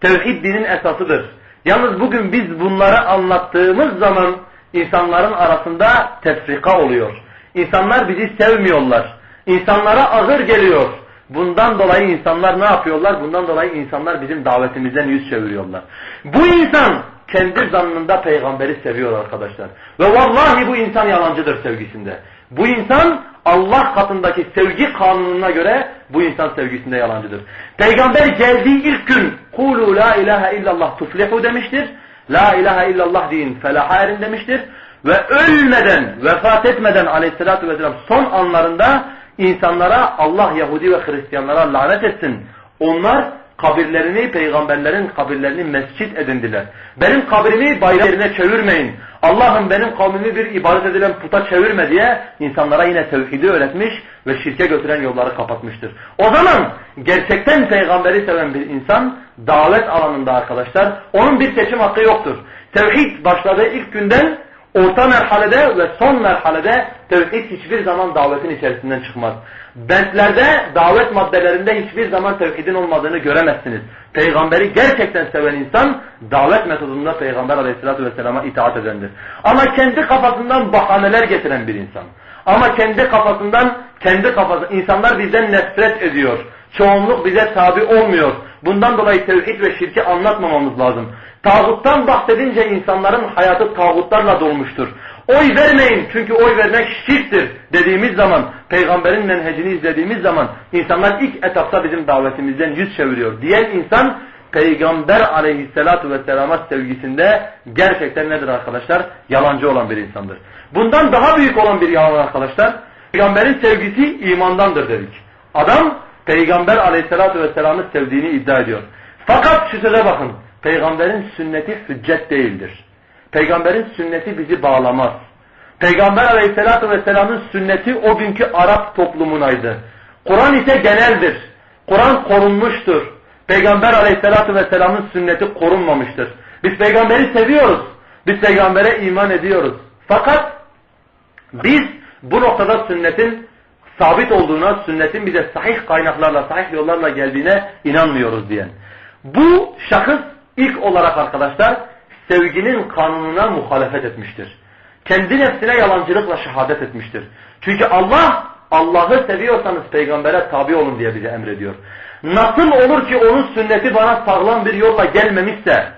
Tevhid dinin esasıdır. Yalnız bugün biz bunları anlattığımız zaman insanların arasında tefrika oluyor. İnsanlar bizi sevmiyorlar. İnsanlara ağır geliyor. Bundan dolayı insanlar ne yapıyorlar? Bundan dolayı insanlar bizim davetimizden yüz çeviriyorlar. Bu insan kendi zannında peygamberi seviyor arkadaşlar. Ve vallahi bu insan yalancıdır sevgisinde. Bu insan Allah katındaki sevgi kanununa göre bu insan sevgisinde yalancıdır. Peygamber geldiği ilk gün kulu la ilahe illallah tuflihu demiştir. La ilahe illallah deyin felaha erin demiştir. Ve ölmeden, vefat etmeden aleyhissalatü vesselam son anlarında insanlara Allah Yahudi ve Hristiyanlara lanet etsin. Onlar kabirlerini, peygamberlerin kabirlerini mescit edindiler. Benim kabrimi bayram yerine çevirmeyin. Allah'ım benim kavmimi bir ibadet edilen puta çevirme diye insanlara yine tevhidi öğretmiş ve şirke götüren yolları kapatmıştır. O zaman gerçekten peygamberi seven bir insan davet alanında arkadaşlar onun bir seçim hakkı yoktur. Tevhid başladığı ilk günden orta merhalede ve son merhalede tevhid hiçbir zaman davetin içerisinden çıkmaz. Bentlerde, davet maddelerinde hiçbir zaman tevhidin olmadığını göremezsiniz. Peygamberi gerçekten seven insan davet metodunda Peygamber aleyhissalatü vesselama itaat edendir. Ama kendi kafasından bahaneler getiren bir insan. Ama kendi kafasından, kendi kafası, insanlar bizden nefret ediyor. Çoğunluk bize tabi olmuyor. Bundan dolayı tevhid ve şirki anlatmamamız lazım. Tağuttan bahsedince insanların hayatı tağutlarla dolmuştur. Oy vermeyin çünkü oy vermek şirktir dediğimiz zaman, peygamberin menhecini izlediğimiz zaman insanlar ilk etapta bizim davetimizden yüz çeviriyor. Diyen insan peygamber aleyhissalatu vesselama sevgisinde gerçekten nedir arkadaşlar? Yalancı olan bir insandır. Bundan daha büyük olan bir yalan arkadaşlar, peygamberin sevgisi imandandır dedik. Adam peygamber aleyhissalatu vesselam'ı sevdiğini iddia ediyor. Fakat şu söze bakın, peygamberin sünneti hüccet değildir. Peygamberin sünneti bizi bağlamaz. Peygamber aleyhissalatü vesselamın sünneti o günkü Arap toplumunaydı. Kur'an ise geneldir. Kur'an korunmuştur. Peygamber aleyhissalatü vesselamın sünneti korunmamıştır. Biz peygamberi seviyoruz. Biz peygambere iman ediyoruz. Fakat biz bu noktada sünnetin sabit olduğuna, sünnetin bize sahih kaynaklarla, sahih yollarla geldiğine inanmıyoruz diyen. Bu şahıs ilk olarak arkadaşlar sevginin kanununa muhalefet etmiştir. Kendi nefsine yalancılıkla şehadet etmiştir. Çünkü Allah, Allah'ı seviyorsanız peygambere tabi olun diye bize emrediyor. Nasıl olur ki onun sünneti bana sağlam bir yolla gelmemişse,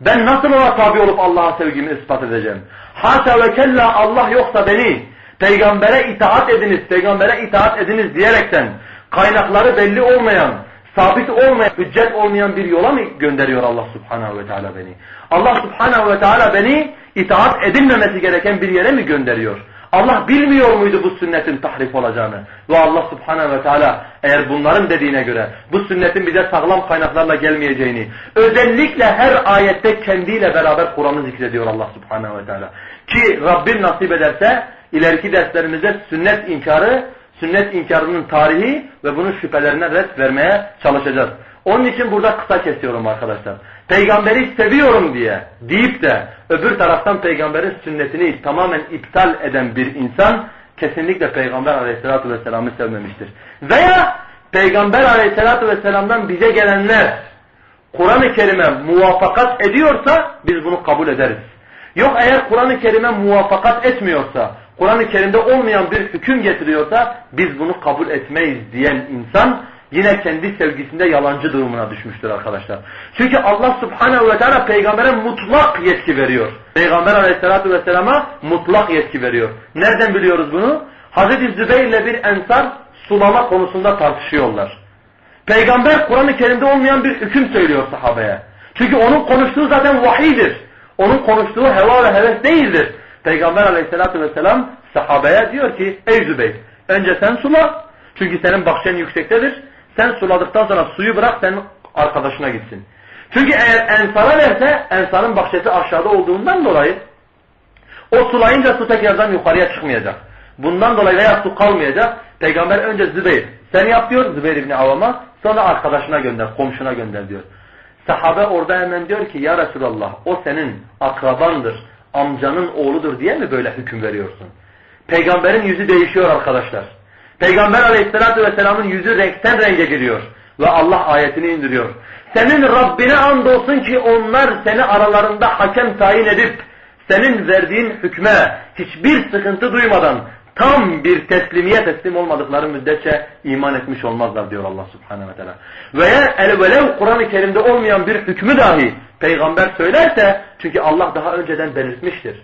ben nasıl ona tabi olup Allah'a sevgimi ispat edeceğim? Haşa ve kella Allah yoksa beni, peygambere itaat ediniz, peygambere itaat ediniz diyerekten, kaynakları belli olmayan, sabit olmayan, hüccet olmayan bir yola mı gönderiyor Allah subhanahu ve teala beni? Allah subhanahu ve teala beni itaat edilmemesi gereken bir yere mi gönderiyor? Allah bilmiyor muydu bu sünnetin tahrif olacağını? Ve Allah subhanahu ve teala eğer bunların dediğine göre bu sünnetin bize sağlam kaynaklarla gelmeyeceğini özellikle her ayette kendiyle beraber Kur'an'ı zikrediyor Allah subhanahu ve teala. Ki Rabbim nasip ederse ileriki derslerimizde sünnet inkarı sünnet inkarının tarihi ve bunun şüphelerine res vermeye çalışacağız. Onun için burada kısa kesiyorum arkadaşlar. Peygamberi seviyorum diye deyip de öbür taraftan peygamberin sünnetini tamamen iptal eden bir insan kesinlikle peygamber aleyhissalatü vesselam'ı sevmemiştir. Veya peygamber aleyhissalatü vesselam'dan bize gelenler Kur'an-ı Kerim'e muvafakat ediyorsa biz bunu kabul ederiz. Yok eğer Kur'an-ı Kerim'e muvafakat etmiyorsa Kur'an-ı Kerim'de olmayan bir hüküm getiriyorsa biz bunu kabul etmeyiz diyen insan yine kendi sevgisinde yalancı durumuna düşmüştür arkadaşlar. Çünkü Allah subhanehu ve teala peygambere mutlak yetki veriyor. Peygamber aleyhissalatu vesselama mutlak yetki veriyor. Nereden biliyoruz bunu? Hazreti Zübeyir ile bir ensar sulama konusunda tartışıyorlar. Peygamber Kur'an-ı Kerim'de olmayan bir hüküm söylüyor sahabeye. Çünkü onun konuştuğu zaten vahiydir. Onun konuştuğu heva ve heves değildir. Peygamber aleyhissalatü vesselam sahabeye diyor ki ey Zübeyir önce sen sula çünkü senin bahçen yüksektedir. Sen suladıktan sonra suyu bırak senin arkadaşına gitsin. Çünkü eğer ensara verse ensarın bahçesi aşağıda olduğundan dolayı o sulayınca su tekrardan yukarıya çıkmayacak. Bundan dolayı veya su kalmayacak. Peygamber önce Zübeyir sen yap diyor Zübeyir İbni Avam'a sonra arkadaşına gönder, komşuna gönder diyor. Sahabe orada hemen diyor ki ya Resulallah o senin akrabandır amcanın oğludur diye mi böyle hüküm veriyorsun? Peygamberin yüzü değişiyor arkadaşlar. Peygamber aleyhissalatü vesselamın yüzü renkten renge giriyor. Ve Allah ayetini indiriyor. Senin Rabbine andolsun ki onlar seni aralarında hakem tayin edip senin verdiğin hükme hiçbir sıkıntı duymadan tam bir teslimiye teslim olmadıkları müddetçe iman etmiş olmazlar diyor Allah subhanehu ve teala. Veya el velev Kur'an-ı Kerim'de olmayan bir hükmü dahi peygamber söylerse çünkü Allah daha önceden belirtmiştir.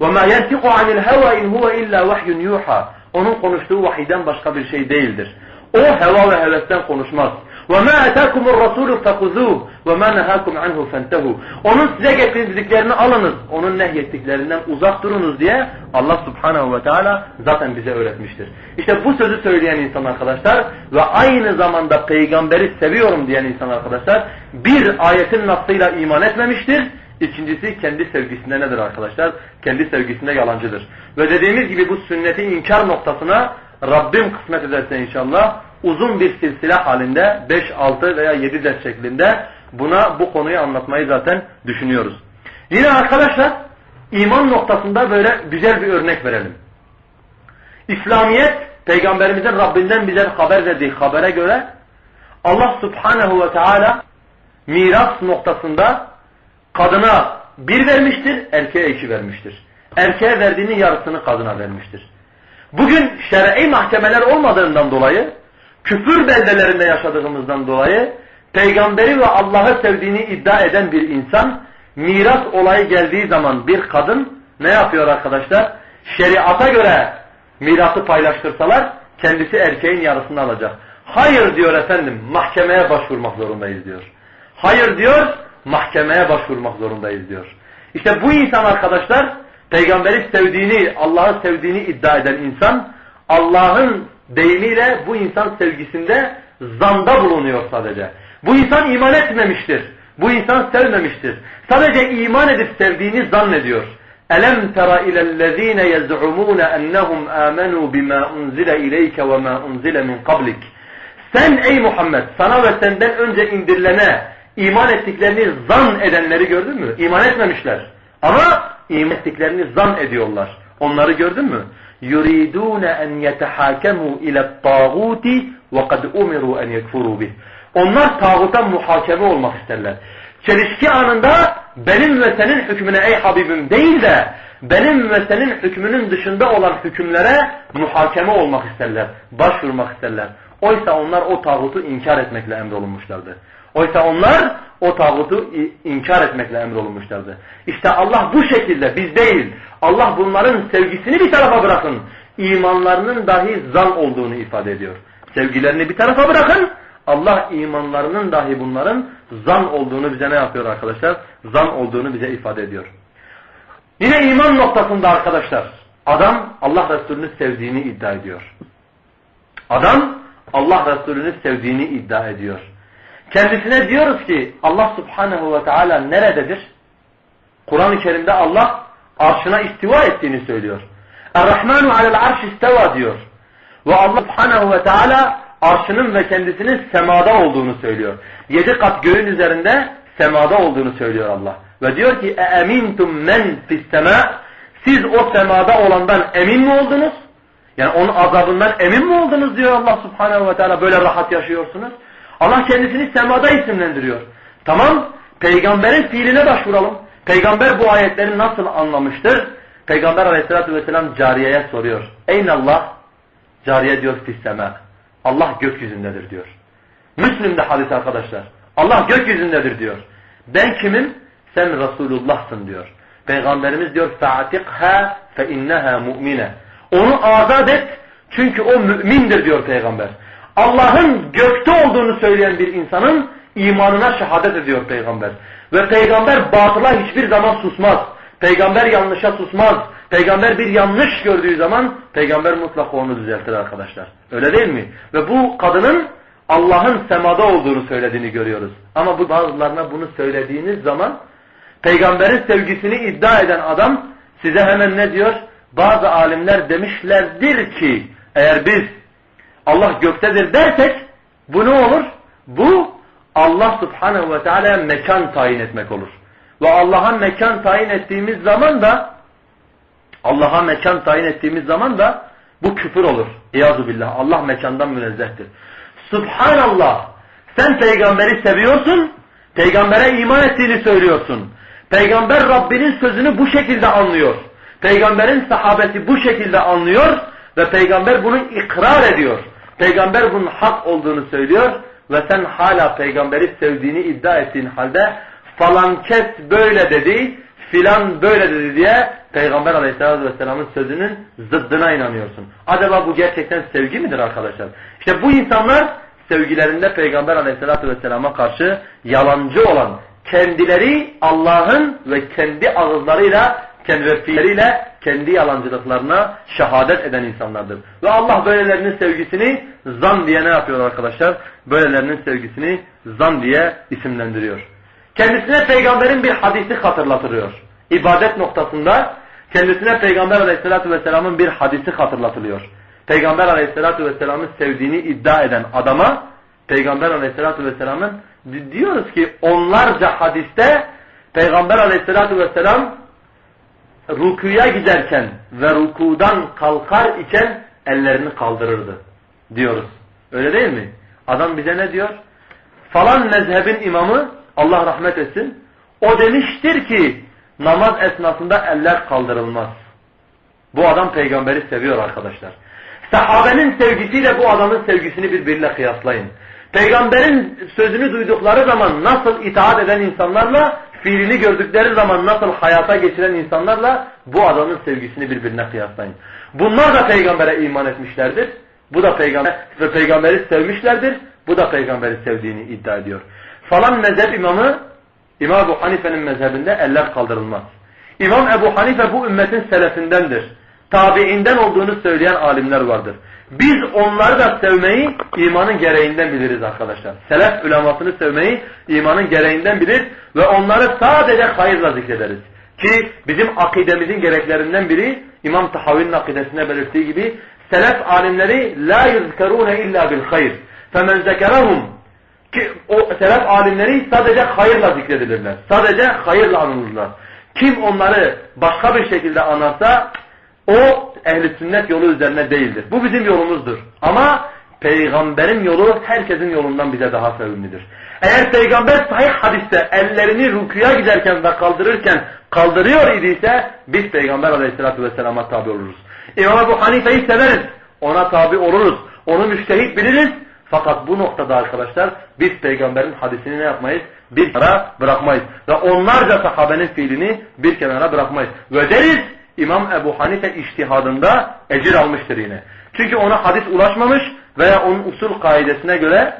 وَمَا يَنْتِقُ عَنِ الْهَوَا اِنْ هُوَ اِلَّا وَحْيٌ يُوحَى Onun konuştuğu vahiden başka bir şey değildir. O heva ve hevesten konuşmaz. وَمَا أَتَاكُمُ الرَّسُولُ فَخُذُوهُ وَمَا نَهَاكُمْ عَنْهُ فَانْتَهُ Onun size getirdiklerini alınız, onun nehyettiklerinden uzak durunuz diye Allah subhanehu ve teala zaten bize öğretmiştir. İşte bu sözü söyleyen insan arkadaşlar ve aynı zamanda peygamberi seviyorum diyen insan arkadaşlar bir ayetin nasıyla iman etmemiştir. İkincisi kendi sevgisinde nedir arkadaşlar? Kendi sevgisinde yalancıdır. Ve dediğimiz gibi bu sünneti inkar noktasına Rabbim kısmet ederse inşallah uzun bir silsile halinde 5, 6 veya 7 ders şeklinde buna bu konuyu anlatmayı zaten düşünüyoruz. Yine arkadaşlar iman noktasında böyle güzel bir örnek verelim. İslamiyet peygamberimizin Rabbinden bize haber verdiği habere göre Allah subhanehu ve teala miras noktasında kadına bir vermiştir, erkeğe iki vermiştir. Erkeğe verdiğinin yarısını kadına vermiştir. Bugün şer'i mahkemeler olmadığından dolayı küfür beldelerinde yaşadığımızdan dolayı peygamberi ve Allah'ı sevdiğini iddia eden bir insan miras olayı geldiği zaman bir kadın ne yapıyor arkadaşlar? Şeriata göre mirası paylaştırsalar kendisi erkeğin yarısını alacak. Hayır diyor efendim mahkemeye başvurmak zorundayız diyor. Hayır diyor mahkemeye başvurmak zorundayız diyor. İşte bu insan arkadaşlar peygamberi sevdiğini, Allah'ı sevdiğini iddia eden insan Allah'ın deyimiyle bu insan sevgisinde zanda bulunuyor sadece. Bu insan iman etmemiştir. Bu insan sevmemiştir. Sadece iman edip sevdiğini zannediyor. Elem tera ilellezine yez'umun ennehum amenu bima unzile ileyke ve ma unzile min qablik. Sen ey Muhammed sana ve senden önce indirilene iman ettiklerini zan edenleri gördün mü? İman etmemişler. Ama iman ettiklerini zan ediyorlar. Onları gördün mü? يُرِيدُونَ أَنْ يَتَحَاكَمُوا إِلَى الطَّاغُوتِ وَقَدْ اُمِرُوا أَنْ يَكْفُرُوا بِهِ Onlar tağuta muhakeme olmak isterler. Çelişki anında benim ve senin hükmüne ey Habibim değil de benim ve senin hükmünün dışında olan hükümlere muhakeme olmak isterler. Başvurmak isterler. Oysa onlar o tağutu inkar etmekle emrolunmuşlardı. Oysa onlar o tağutu inkar etmekle emrolunmuşlardı. İşte Allah bu şekilde biz değil. Allah bunların sevgisini bir tarafa bırakın. İmanlarının dahi zan olduğunu ifade ediyor. Sevgilerini bir tarafa bırakın. Allah imanlarının dahi bunların zan olduğunu bize ne yapıyor arkadaşlar? Zan olduğunu bize ifade ediyor. Yine iman noktasında arkadaşlar adam Allah Resulü'nü sevdiğini iddia ediyor. Adam Allah Resulü'nü sevdiğini iddia ediyor. Kendisine diyoruz ki Allah subhanehu ve teala nerededir? Kur'an-ı Kerim'de Allah arşına istiva ettiğini söylüyor. Er-Rahmanu alel arş isteva diyor. Ve Allah subhanehu ve teala arşının ve kendisinin semada olduğunu söylüyor. Yedi kat göğün üzerinde semada olduğunu söylüyor Allah. Ve diyor ki emintum men fissema siz o semada olandan emin mi oldunuz? Yani onun azabından emin mi oldunuz diyor Allah subhanehu ve teala böyle rahat yaşıyorsunuz. Allah kendisini semada isimlendiriyor. Tamam, peygamberin fiiline başvuralım. Peygamber bu ayetleri nasıl anlamıştır? Peygamber aleyhissalatü vesselam cariyeye soruyor. Eyn Allah? Cariye diyor fisseme. Allah gökyüzündedir diyor. Müslüm'de hadis arkadaşlar. Allah gökyüzündedir diyor. Ben kimim? Sen Resulullah'sın diyor. Peygamberimiz diyor فَاَعْتِقْهَا فَاِنَّهَا مُؤْمِنَ Onu azat et çünkü o mümindir diyor peygamber. Allah'ın gökte olduğunu söyleyen bir insanın imanına şehadet ediyor peygamber. Ve peygamber batıla hiçbir zaman susmaz. Peygamber yanlışa susmaz. Peygamber bir yanlış gördüğü zaman peygamber mutlaka onu düzeltir arkadaşlar. Öyle değil mi? Ve bu kadının Allah'ın semada olduğunu söylediğini görüyoruz. Ama bu bazılarına bunu söylediğiniz zaman peygamberin sevgisini iddia eden adam size hemen ne diyor? Bazı alimler demişlerdir ki eğer biz Allah göktedir dersek bu ne olur? Bu Allah subhanehu ve teala'ya mekan tayin etmek olur. Ve Allah'a mekan tayin ettiğimiz zaman da Allah'a mekan tayin ettiğimiz zaman da bu küfür olur. İyazu billah. Allah mekandan münezzehtir. Subhanallah. Sen peygamberi seviyorsun. Peygambere iman ettiğini söylüyorsun. Peygamber Rabbinin sözünü bu şekilde anlıyor. Peygamberin sahabesi bu şekilde anlıyor Ve peygamber bunu ikrar ediyor. Peygamber bunun hak olduğunu söylüyor ve sen hala peygamberi sevdiğini iddia ettiğin halde falan kes böyle dedi, filan böyle dedi diye Peygamber aleyhissalatü vesselamın sözünün zıddına inanıyorsun. Acaba bu gerçekten sevgi midir arkadaşlar? İşte bu insanlar sevgilerinde Peygamber aleyhissalatü vesselama karşı yalancı olan, kendileri Allah'ın ve kendi ağızlarıyla, kendi fiilleriyle kendi yalancılıklarına şehadet eden insanlardır. Ve Allah böylelerinin sevgisini zan diye ne yapıyor arkadaşlar? Böylelerinin sevgisini zan diye isimlendiriyor. Kendisine peygamberin bir hadisi hatırlatılıyor. İbadet noktasında kendisine peygamber aleyhissalatü vesselamın bir hadisi hatırlatılıyor. Peygamber aleyhissalatü vesselamın sevdiğini iddia eden adama peygamber aleyhissalatü vesselamın diyoruz ki onlarca hadiste peygamber aleyhissalatü vesselam rukuya giderken ve rukudan kalkar iken ellerini kaldırırdı diyoruz. Öyle değil mi? Adam bize ne diyor? Falan mezhebin imamı Allah rahmet etsin. O demiştir ki namaz esnasında eller kaldırılmaz. Bu adam peygamberi seviyor arkadaşlar. Sahabenin sevgisiyle bu adamın sevgisini birbiriyle kıyaslayın. Peygamberin sözünü duydukları zaman nasıl itaat eden insanlarla fiilini gördükleri zaman nasıl hayata geçiren insanlarla bu adamın sevgisini birbirine kıyaslayın. Bunlar da peygambere iman etmişlerdir. Bu da peygamber ve peygamberi sevmişlerdir. Bu da peygamberi sevdiğini iddia ediyor. Falan mezhep imamı İmam Ebu Hanife'nin mezhebinde eller kaldırılmaz. İmam Ebu Hanife bu ümmetin selefindendir. Tabiinden olduğunu söyleyen alimler vardır. Biz onları da sevmeyi imanın gereğinden biliriz arkadaşlar. Selef ulemasını sevmeyi imanın gereğinden bilir ve onları sadece hayırla zikrederiz. Ki bizim akidemizin gereklerinden biri İmam Tahavi'nin akidesine belirttiği gibi selef alimleri la yuzkerune illa bil hayr. Femen zekerahum ki o selef alimleri sadece hayırla zikredilirler. Sadece hayırla anılırlar. Kim onları başka bir şekilde anarsa o ehli sünnet yolu üzerine değildir. Bu bizim yolumuzdur. Ama peygamberin yolu herkesin yolundan bize daha sevimlidir. Eğer peygamber sahih hadiste ellerini rükuya giderken ve kaldırırken kaldırıyor idiyse biz peygamber aleyhissalatü vesselama tabi oluruz. İmam Ebu Hanife'yi severiz. Ona tabi oluruz. Onu müştehit biliriz. Fakat bu noktada arkadaşlar biz peygamberin hadisini ne yapmayız? Bir kenara bırakmayız. Ve onlarca sahabenin fiilini bir kenara bırakmayız. Ve deriz İmam Ebu Hanife iştihadında ecir almıştır yine. Çünkü ona hadis ulaşmamış veya onun usul kaidesine göre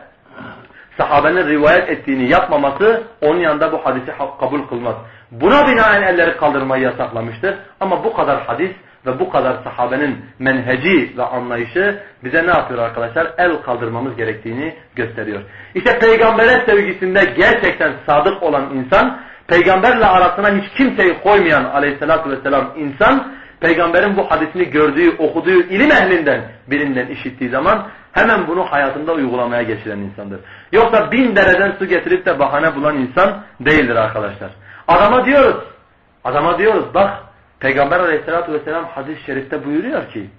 sahabenin rivayet ettiğini yapmaması onun yanında bu hadisi kabul kılmaz. Buna binaen elleri kaldırmayı yasaklamıştır. Ama bu kadar hadis ve bu kadar sahabenin menheci ve anlayışı bize ne yapıyor arkadaşlar? El kaldırmamız gerektiğini gösteriyor. İşte peygambere sevgisinde gerçekten sadık olan insan, peygamberle arasına hiç kimseyi koymayan aleyhissalatü vesselam insan, peygamberin bu hadisini gördüğü, okuduğu ilim ehlinden birinden işittiği zaman hemen bunu hayatında uygulamaya geçiren insandır. Yoksa bin dereden su getirip de bahane bulan insan değildir arkadaşlar. Adama diyoruz, adama diyoruz bak Peygamber aleyhissalatu vesselam hadis-i şerifte buyuruyor ki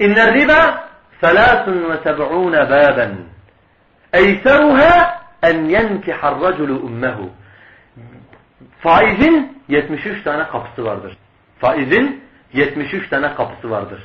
riba selâsun ve seb'ûne bâben eyseruha en yenkihar raculu ummehu Faizin 73 tane kapısı vardır. Faizin 73 tane kapısı vardır.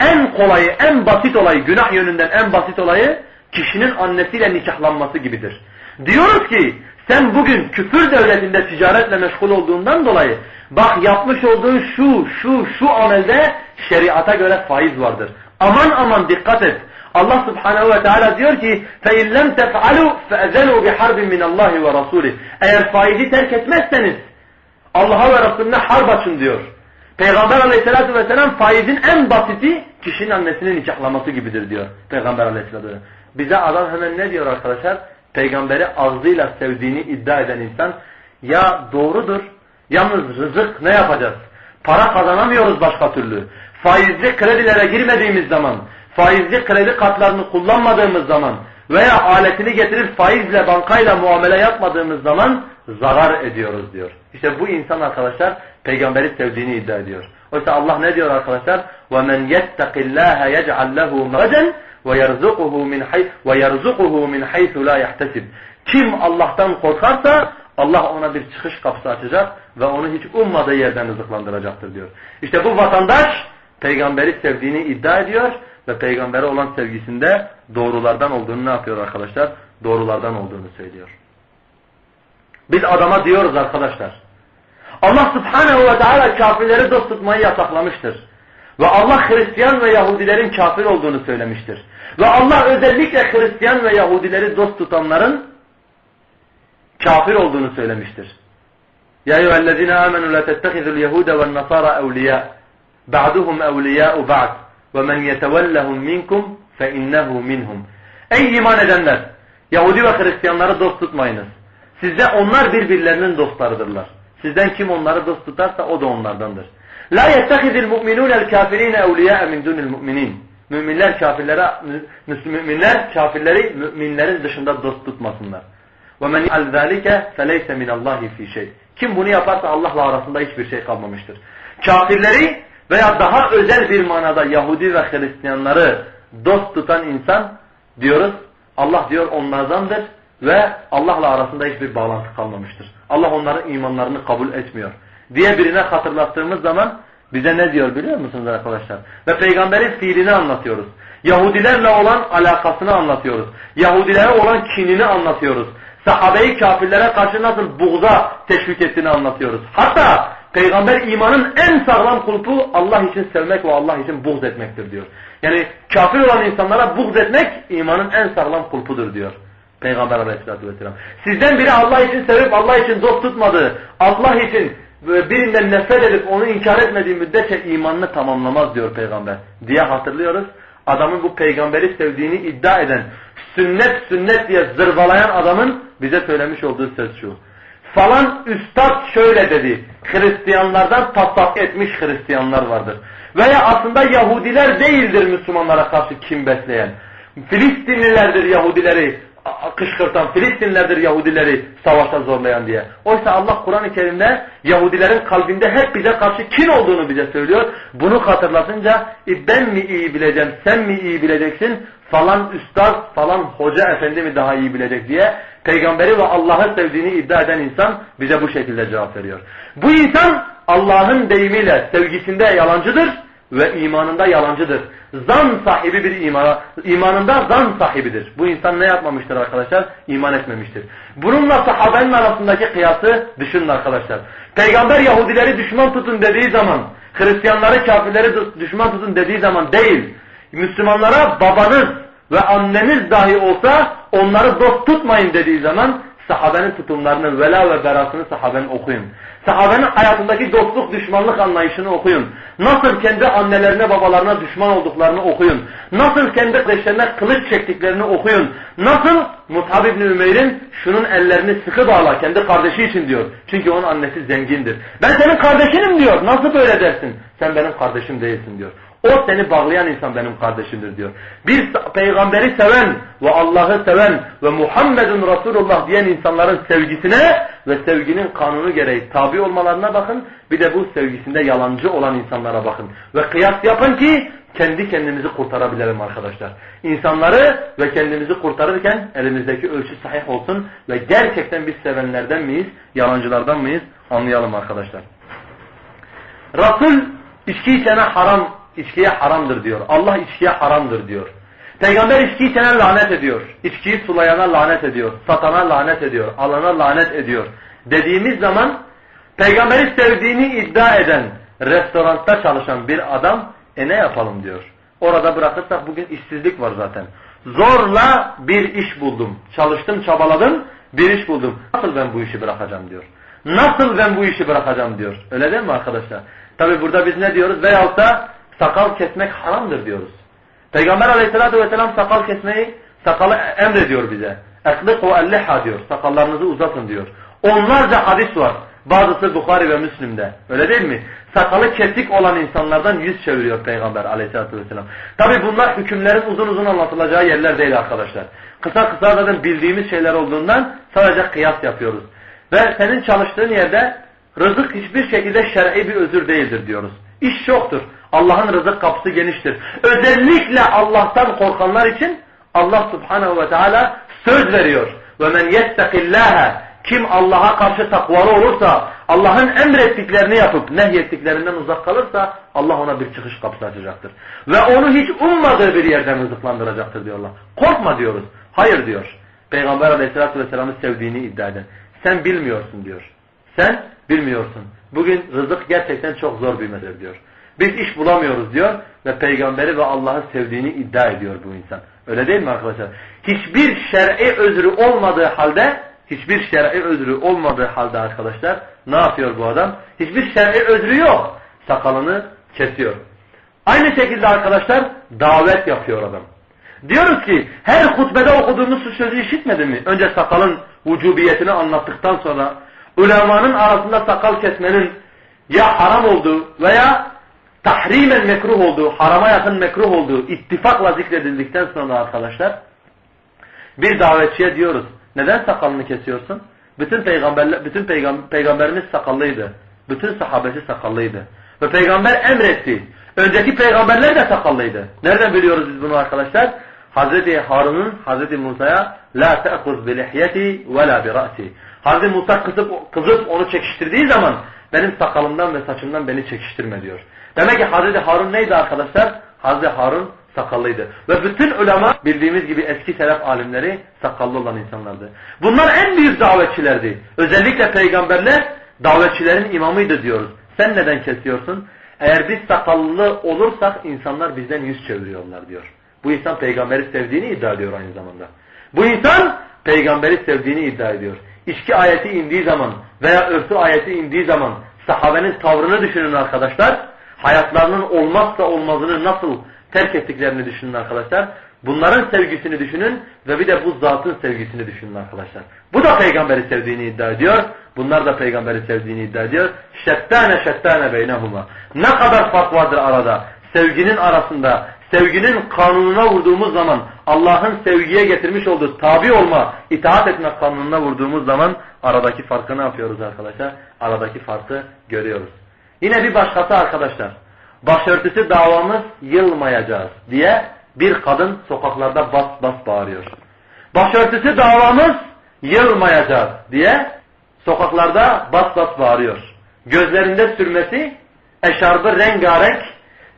En kolayı, en basit olayı, günah yönünden en basit olayı kişinin annesiyle nikahlanması gibidir. Diyoruz ki sen bugün küfür devletinde ticaretle meşgul olduğundan dolayı bak yapmış olduğun şu, şu, şu amelde şeriata göre faiz vardır. Aman aman dikkat et. Allah subhanehu ve teala diyor ki فَاِنْ لَمْ تَفْعَلُوا فَاَذَنُوا بِحَرْبٍ مِنَ اللّٰهِ وَرَسُولِهِ Eğer faizi terk etmezseniz Allah'a ve Resulüne harp açın diyor. Peygamber aleyhissalatü vesselam faizin en basiti kişinin annesini nikahlaması gibidir diyor. Peygamber aleyhissalatü vesselam. Bize adam hemen ne diyor arkadaşlar? Peygamberi ağzıyla sevdiğini iddia eden insan ya doğrudur. Yalnız rızık ne yapacağız? Para kazanamıyoruz başka türlü. Faizli kredilere girmediğimiz zaman, faizli kredi kartlarını kullanmadığımız zaman veya aletini getirip faizle bankayla muamele yapmadığımız zaman zarar ediyoruz diyor. İşte bu insan arkadaşlar peygamberi sevdiğini iddia ediyor. Oysa Allah ne diyor arkadaşlar? وَمَنْ يَتَّقِ اللّٰهَ يَجْعَلْ لَهُ مَرَجًا وَيَرْزُقُهُ مِنْ حَيْثُ وَيَرْزُقُهُ مِنْ حَيْثُ لَا يَحْتَسِبْ Kim Allah'tan korkarsa Allah ona bir çıkış kapısı açacak ve onu hiç ummadığı yerden rızıklandıracaktır diyor. İşte bu vatandaş peygamberi sevdiğini iddia ediyor ve peygambere olan sevgisinde doğrulardan olduğunu ne yapıyor arkadaşlar? Doğrulardan olduğunu söylüyor. Biz adama diyoruz arkadaşlar. Allah subhanehu ve teala kafirleri dost tutmayı yasaklamıştır. Ve Allah Hristiyan ve Yahudilerin kafir olduğunu söylemiştir. Ve Allah özellikle Hristiyan ve Yahudileri dost tutanların kafir olduğunu söylemiştir. Ya eyyühellezine amenu la tettehizul yehude ve nasara evliya. Ba'duhum evliya'u ba'd. Ve men yetevellehum minkum fe innehu minhum. Ey iman edenler! Yahudi ve Hristiyanları dost tutmayınız. Sizde onlar birbirlerinin dostlarıdırlar. Sizden kim onları dost tutarsa o da onlardandır. La yettehizil mu'minûnel kafirîne evliyâ'e min dunil mu'minin. Müminler kafirlere, müminler kafirleri müminlerin dışında dost tutmasınlar. وَمَنْ يَعَلْ ذَٰلِكَ فَلَيْسَ مِنَ اللّٰهِ فِي şey. Kim bunu yaparsa Allah'la arasında hiçbir şey kalmamıştır. Kafirleri veya daha özel bir manada Yahudi ve Hristiyanları dost tutan insan diyoruz Allah diyor onlardandır ve Allah'la arasında hiçbir bağlantı kalmamıştır. Allah onların imanlarını kabul etmiyor. Diye birine hatırlattığımız zaman bize ne diyor biliyor musunuz arkadaşlar? Ve peygamberin fiilini anlatıyoruz. Yahudilerle olan alakasını anlatıyoruz. Yahudilere olan kinini anlatıyoruz. Sahabeyi kafirlere karşı nasıl buğza teşvik ettiğini anlatıyoruz. Hatta peygamber imanın en sağlam kulpu Allah için sevmek ve Allah için buğz etmektir diyor. Yani kafir olan insanlara buğz etmek imanın en sağlam kulpudur diyor. Peygamber aleyhissalatü vesselam. Sizden biri Allah için sevip Allah için dost tutmadığı, Allah için birinden nefret edip onu inkar etmediği müddetçe imanını tamamlamaz diyor peygamber. Diye hatırlıyoruz. Adamın bu peygamberi sevdiğini iddia eden, sünnet sünnet diye zırvalayan adamın bize söylemiş olduğu söz şu. Falan üstad şöyle dedi. Hristiyanlardan tasdik etmiş Hristiyanlar vardır. Veya aslında Yahudiler değildir Müslümanlara karşı kim besleyen. Filistinlilerdir Yahudileri kışkırtan Filistinlerdir Yahudileri savaşa zorlayan diye. Oysa Allah Kur'an-ı Kerim'de Yahudilerin kalbinde hep bize karşı kin olduğunu bize söylüyor. Bunu hatırlatınca e ben mi iyi bileceğim, sen mi iyi bileceksin, falan üstad, falan hoca efendi mi daha iyi bilecek diye peygamberi ve Allah'ı sevdiğini iddia eden insan bize bu şekilde cevap veriyor. Bu insan Allah'ın deyimiyle sevgisinde yalancıdır ve imanında yalancıdır. Zan sahibi bir imana, imanında zan sahibidir. Bu insan ne yapmamıştır arkadaşlar? İman etmemiştir. Bununla sahabenin arasındaki kıyası düşünün arkadaşlar. Peygamber Yahudileri düşman tutun dediği zaman, Hristiyanları kafirleri düşman tutun dediği zaman değil, Müslümanlara babanız ve anneniz dahi olsa onları dost tutmayın dediği zaman sahabenin tutumlarını, vela ve berasını sahabenin okuyun. Sahabenin hayatındaki dostluk, düşmanlık anlayışını okuyun. Nasıl kendi annelerine, babalarına düşman olduklarını okuyun. Nasıl kendi kardeşlerine kılıç çektiklerini okuyun. Nasıl Mus'ab ibn Ümeyr'in şunun ellerini sıkı bağla kendi kardeşi için diyor. Çünkü onun annesi zengindir. Ben senin kardeşinim diyor. Nasıl böyle dersin? Sen benim kardeşim değilsin diyor. O seni bağlayan insan benim kardeşimdir diyor. Bir peygamberi seven ve Allah'ı seven ve Muhammedun Resulullah diyen insanların sevgisine ve sevginin kanunu gereği tabi olmalarına bakın. Bir de bu sevgisinde yalancı olan insanlara bakın. Ve kıyas yapın ki kendi kendimizi kurtarabilelim arkadaşlar. İnsanları ve kendimizi kurtarırken elimizdeki ölçü sahih olsun ve gerçekten biz sevenlerden miyiz, yalancılardan mıyız anlayalım arkadaşlar. Resul içki içene haram içkiye haramdır diyor. Allah içkiye haramdır diyor. Peygamber içki içene lanet ediyor. İçkiyi sulayana lanet ediyor. Satana lanet ediyor. Alana lanet ediyor. Dediğimiz zaman peygamberi sevdiğini iddia eden restoranda çalışan bir adam e ne yapalım diyor. Orada bırakırsak bugün işsizlik var zaten. Zorla bir iş buldum. Çalıştım çabaladım bir iş buldum. Nasıl ben bu işi bırakacağım diyor. Nasıl ben bu işi bırakacağım diyor. Öyle değil mi arkadaşlar? Tabi burada biz ne diyoruz? Veyahut da sakal kesmek haramdır diyoruz. Peygamber aleyhissalatü vesselam sakal kesmeyi, sakalı emrediyor bize. اَقْلِقُوا اَلِّحَا diyor. Sakallarınızı uzatın diyor. Onlarca hadis var. Bazısı Bukhari ve Müslim'de. Öyle değil mi? Sakalı kesik olan insanlardan yüz çeviriyor Peygamber aleyhissalatü vesselam. Tabi bunlar hükümlerin uzun uzun anlatılacağı yerler değil arkadaşlar. Kısa kısa zaten bildiğimiz şeyler olduğundan sadece kıyas yapıyoruz. Ve senin çalıştığın yerde rızık hiçbir şekilde şer'i bir özür değildir diyoruz. İş yoktur. Allah'ın rızık kapısı geniştir. Özellikle Allah'tan korkanlar için Allah subhanehu ve teala söz veriyor. وَمَنْ يَتَّقِ اللّٰهَ Kim Allah'a karşı takvalı olursa, Allah'ın emrettiklerini yapıp nehyettiklerinden uzak kalırsa Allah ona bir çıkış kapısı açacaktır. Ve onu hiç ummadığı bir yerden rızıklandıracaktır diyorlar. Korkma diyoruz. Hayır diyor. Peygamber aleyhissalatü vesselam'ı sevdiğini iddia eden. Sen bilmiyorsun diyor. Sen bilmiyorsun. Bugün rızık gerçekten çok zor bir mesele diyor. Biz iş bulamıyoruz diyor ve peygamberi ve Allah'ı sevdiğini iddia ediyor bu insan. Öyle değil mi arkadaşlar? Hiçbir şer'i özrü olmadığı halde hiçbir şer'i özrü olmadığı halde arkadaşlar ne yapıyor bu adam? Hiçbir şer'i özrü yok. Sakalını kesiyor. Aynı şekilde arkadaşlar davet yapıyor adam. Diyoruz ki her hutbede okuduğumuz şu sözü işitmedi mi? Önce sakalın vücubiyetini anlattıktan sonra ulemanın arasında sakal kesmenin ya haram olduğu veya tahrimen mekruh olduğu, harama yakın mekruh olduğu ittifakla zikredildikten sonra arkadaşlar bir davetçiye diyoruz. Neden sakalını kesiyorsun? Bütün peygamberler bütün peygam peygamberimiz sakallıydı. Bütün sahabesi sakallıydı. Ve peygamber emretti. Önceki peygamberler de sakallıydı. Nereden biliyoruz biz bunu arkadaşlar? Hazreti Harun'un Hazreti Musa'ya la ta'khuz bi lihyati ve la bi ra'si. Hazreti Musa kızıp, kızıp onu çekiştirdiği zaman benim sakalımdan ve saçımdan beni çekiştirme diyor. Demek ki Hazreti Harun neydi arkadaşlar? Hazreti Harun sakallıydı. Ve bütün ulema bildiğimiz gibi eski selef alimleri sakallı olan insanlardı. Bunlar en büyük davetçilerdi. Özellikle peygamberler davetçilerin imamıydı diyoruz. Sen neden kesiyorsun? Eğer biz sakallı olursak insanlar bizden yüz çeviriyorlar diyor. Bu insan peygamberi sevdiğini iddia ediyor aynı zamanda. Bu insan peygamberi sevdiğini iddia ediyor. İçki ayeti indiği zaman veya örtü ayeti indiği zaman sahabenin tavrını düşünün arkadaşlar. Hayatlarının olmazsa olmazını nasıl terk ettiklerini düşünün arkadaşlar. Bunların sevgisini düşünün ve bir de bu zatın sevgisini düşünün arkadaşlar. Bu da peygamberi sevdiğini iddia ediyor. Bunlar da peygamberi sevdiğini iddia ediyor. Şettane şettane beynehuma. Ne kadar fark vardır arada. Sevginin arasında, sevginin kanununa vurduğumuz zaman, Allah'ın sevgiye getirmiş olduğu tabi olma, itaat etme kanununa vurduğumuz zaman aradaki farkı ne yapıyoruz arkadaşlar? Aradaki farkı görüyoruz. Yine bir başkası arkadaşlar. Başörtüsü davamız yılmayacağız diye bir kadın sokaklarda bas bas bağırıyor. Başörtüsü davamız yılmayacağız diye sokaklarda bas bas bağırıyor. Gözlerinde sürmesi eşarbı rengarenk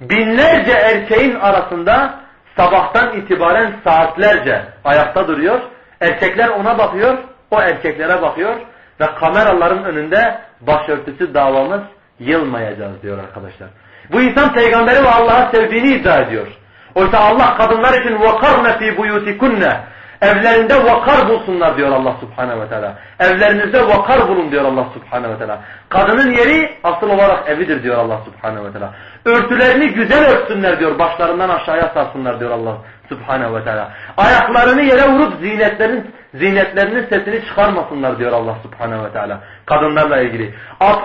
binlerce erkeğin arasında sabahtan itibaren saatlerce ayakta duruyor. Erkekler ona bakıyor, o erkeklere bakıyor ve kameraların önünde başörtüsü davamız yılmayacağız diyor arkadaşlar. Bu insan peygamberi ve Allah'ı sevdiğini iddia ediyor. Oysa Allah kadınlar için vakarne fi buyutikunne Evlerinde vakar bulsunlar diyor Allah subhanehu ve teala. Evlerinizde vakar bulun diyor Allah subhanehu ve teala. Kadının yeri asıl olarak evidir diyor Allah subhanehu ve teala. Örtülerini güzel örtsünler diyor. Başlarından aşağıya sarsınlar diyor Allah subhanehu ve teala. Ayaklarını yere vurup zinetlerin zinetlerinin sesini çıkarmasınlar diyor Allah subhanehu ve teala. Kadınlarla ilgili.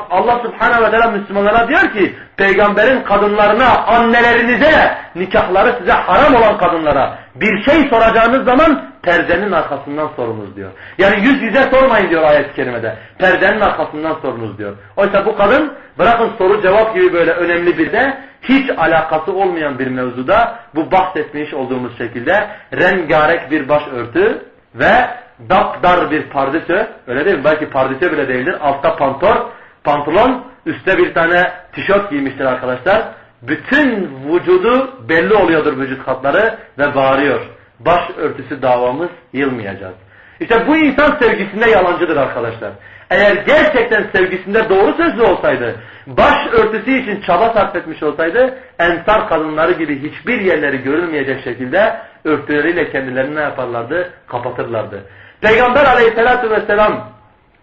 Allah subhanehu ve teala Müslümanlara diyor ki peygamberin kadınlarına, annelerinize, nikahları size haram olan kadınlara bir şey soracağınız zaman perdenin arkasından sorunuz diyor. Yani yüz yüze sormayın diyor ayet-i kerimede. Perdenin arkasından sorunuz diyor. Oysa bu kadın bırakın soru cevap gibi böyle önemli bir de hiç alakası olmayan bir mevzuda bu bahsetmiş olduğumuz şekilde rengarek bir başörtü ve dar bir pardesü öyle değil mi? Belki pardesü bile değildir. Altta pantor, pantolon, üstte bir tane tişört giymiştir arkadaşlar. Bütün vücudu belli oluyordur vücut katları ve bağırıyor baş örtüsü davamız yılmayacağız. İşte bu insan sevgisinde yalancıdır arkadaşlar. Eğer gerçekten sevgisinde doğru sözlü olsaydı, baş örtüsü için çaba sarf etmiş olsaydı, ensar kadınları gibi hiçbir yerleri görülmeyecek şekilde örtüleriyle kendilerini ne yaparlardı? Kapatırlardı. Peygamber aleyhissalatü vesselam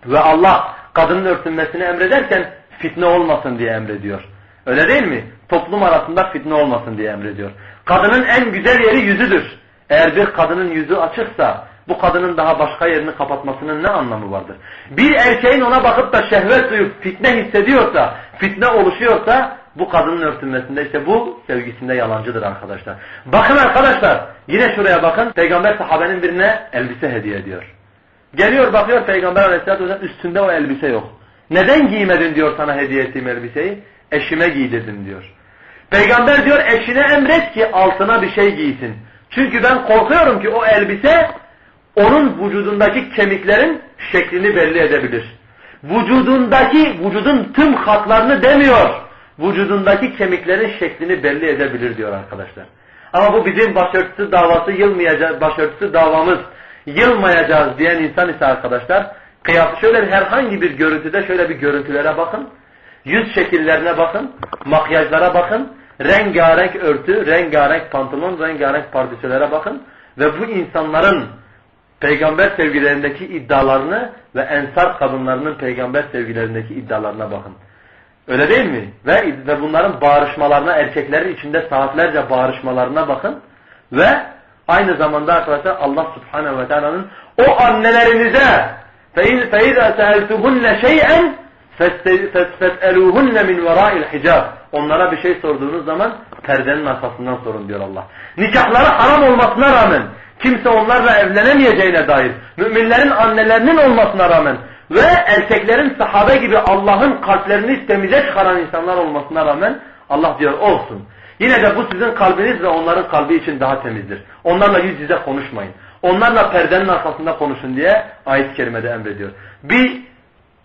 ve Allah kadının örtünmesini emrederken fitne olmasın diye emrediyor. Öyle değil mi? Toplum arasında fitne olmasın diye emrediyor. Kadının en güzel yeri yüzüdür. Eğer bir kadının yüzü açıksa bu kadının daha başka yerini kapatmasının ne anlamı vardır? Bir erkeğin ona bakıp da şehvet duyup fitne hissediyorsa, fitne oluşuyorsa bu kadının örtünmesinde işte bu sevgisinde yalancıdır arkadaşlar. Bakın arkadaşlar yine şuraya bakın peygamber sahabenin birine elbise hediye ediyor. Geliyor bakıyor peygamber aleyhissalatü vesselam üstünde o elbise yok. Neden giymedin diyor sana hediye ettiğim elbiseyi? Eşime giydirdim diyor. Peygamber diyor eşine emret ki altına bir şey giysin. Çünkü ben korkuyorum ki o elbise onun vücudundaki kemiklerin şeklini belli edebilir. Vücudundaki, vücudun tüm hatlarını demiyor. Vücudundaki kemiklerin şeklini belli edebilir diyor arkadaşlar. Ama bu bizim başörtüsü davası yılmayacağız, başörtüsü davamız yılmayacağız diyen insan ise arkadaşlar kıyaf şöyle herhangi bir görüntüde şöyle bir görüntülere bakın. Yüz şekillerine bakın, makyajlara bakın, rengarenk örtü, rengarenk pantolon, rengarenk pardesülere bakın ve bu insanların peygamber sevgilerindeki iddialarını ve ensar kadınlarının peygamber sevgilerindeki iddialarına bakın. Öyle değil mi? Ve, ve bunların bağırışmalarına, erkeklerin içinde saatlerce bağırışmalarına bakın. Ve aynı zamanda arkadaşlar Allah subhanehu ve teala'nın o annelerinize فَاِذَا سَأَلْتُهُنَّ شَيْئًا فَاسْتَسْأَلُوهُنَّ مِنْ وَرَاءِ الْحِجَابِ Onlara bir şey sorduğunuz zaman perdenin arkasından sorun diyor Allah. Nikahları haram olmasına rağmen kimse onlarla evlenemeyeceğine dair müminlerin annelerinin olmasına rağmen ve erkeklerin sahabe gibi Allah'ın kalplerini temize çıkaran insanlar olmasına rağmen Allah diyor olsun. Yine de bu sizin kalbiniz ve onların kalbi için daha temizdir. Onlarla yüz yüze konuşmayın. Onlarla perdenin arkasında konuşun diye ayet-i kerimede emrediyor. Bir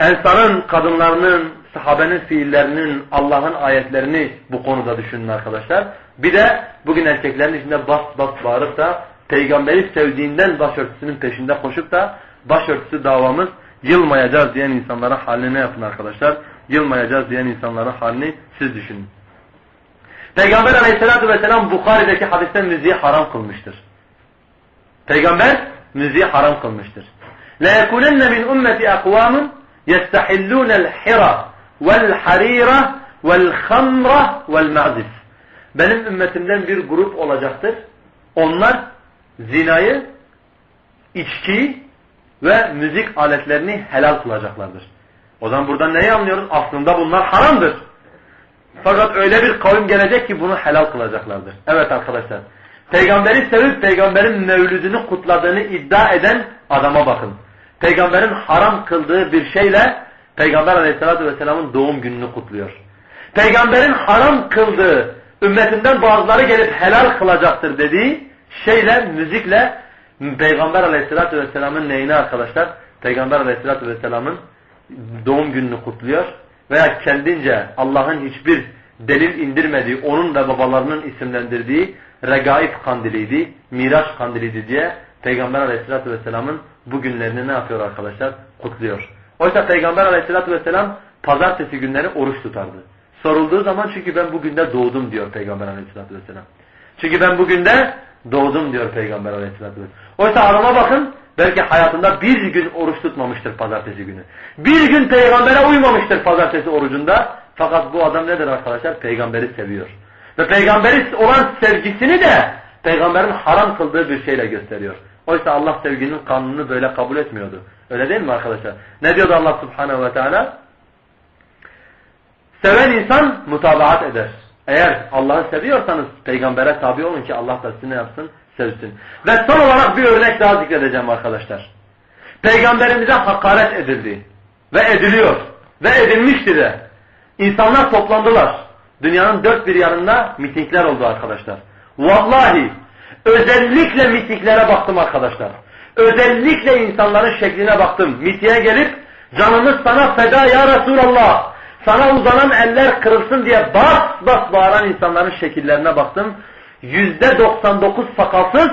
ensarın, kadınlarının, sahabenin fiillerinin, Allah'ın ayetlerini bu konuda düşünün arkadaşlar. Bir de bugün erkeklerin içinde bas bas bağırıp da peygamberi sevdiğinden başörtüsünün peşinde koşup da başörtüsü davamız yılmayacağız diyen insanlara halini ne yapın arkadaşlar? Yılmayacağız diyen insanların halini siz düşünün. Peygamber aleyhissalatü vesselam Bukhari'deki hadiste müziği haram kılmıştır. Peygamber müziği haram kılmıştır. لَيَكُنَنَّ مِنْ اُمَّةِ اَقْوَامٌ يَسْتَحِلُّونَ الْحِرَةِ وَالْحَرِيرَةِ وَالْخَمْرَةِ وَالْمَعْزِفِ Benim ümmetimden bir grup olacaktır. Onlar zinayı, içkiyi ve müzik aletlerini helal kılacaklardır. O zaman buradan neyi anlıyoruz? Aslında bunlar haramdır. Fakat öyle bir kavim gelecek ki bunu helal kılacaklardır. Evet arkadaşlar. Peygamberi sevip peygamberin mevlüdünü kutladığını iddia eden adama bakın. Peygamberin haram kıldığı bir şeyle Peygamber aleyhissalatü vesselamın doğum gününü kutluyor. Peygamberin haram kıldığı ümmetinden bazıları gelip helal kılacaktır dediği şeyle, müzikle Peygamber aleyhissalatü vesselamın neyini arkadaşlar? Peygamber aleyhissalatü vesselamın doğum gününü kutluyor veya kendince Allah'ın hiçbir delil indirmediği, onun ve babalarının isimlendirdiği regaib kandiliydi, miraç kandiliydi diye Peygamber aleyhissalatü vesselamın bu günlerini ne yapıyor arkadaşlar? Kutluyor. Oysa Peygamber aleyhissalatü vesselam pazartesi günleri oruç tutardı. Sorulduğu zaman çünkü ben bugün de doğdum diyor Peygamber aleyhissalatü vesselam. Çünkü ben bugün de doğdum diyor Peygamber aleyhissalatü vesselam. Oysa adama bakın belki hayatında bir gün oruç tutmamıştır pazartesi günü. Bir gün peygambere uymamıştır pazartesi orucunda. Fakat bu adam nedir arkadaşlar? Peygamberi seviyor. Ve peygamberi olan sevgisini de peygamberin haram kıldığı bir şeyle gösteriyor. Oysa Allah sevginin kanunu böyle kabul etmiyordu. Öyle değil mi arkadaşlar? Ne diyordu Allah subhanehu ve teala? Seven insan mutabaat eder. Eğer Allah'ı seviyorsanız peygambere tabi olun ki Allah da sizi ne yapsın? Sevsin. Ve son olarak bir örnek daha zikredeceğim arkadaşlar. Peygamberimize hakaret edildi. Ve ediliyor. Ve edilmişti de. İnsanlar toplandılar. Dünyanın dört bir yanında mitingler oldu arkadaşlar. Vallahi özellikle mitinglere baktım arkadaşlar. Özellikle insanların şekline baktım. Mitiğe gelip canımız sana feda ya Resulallah. Sana uzanan eller kırılsın diye bas bas bağıran insanların şekillerine baktım. Yüzde 99 sakalsız,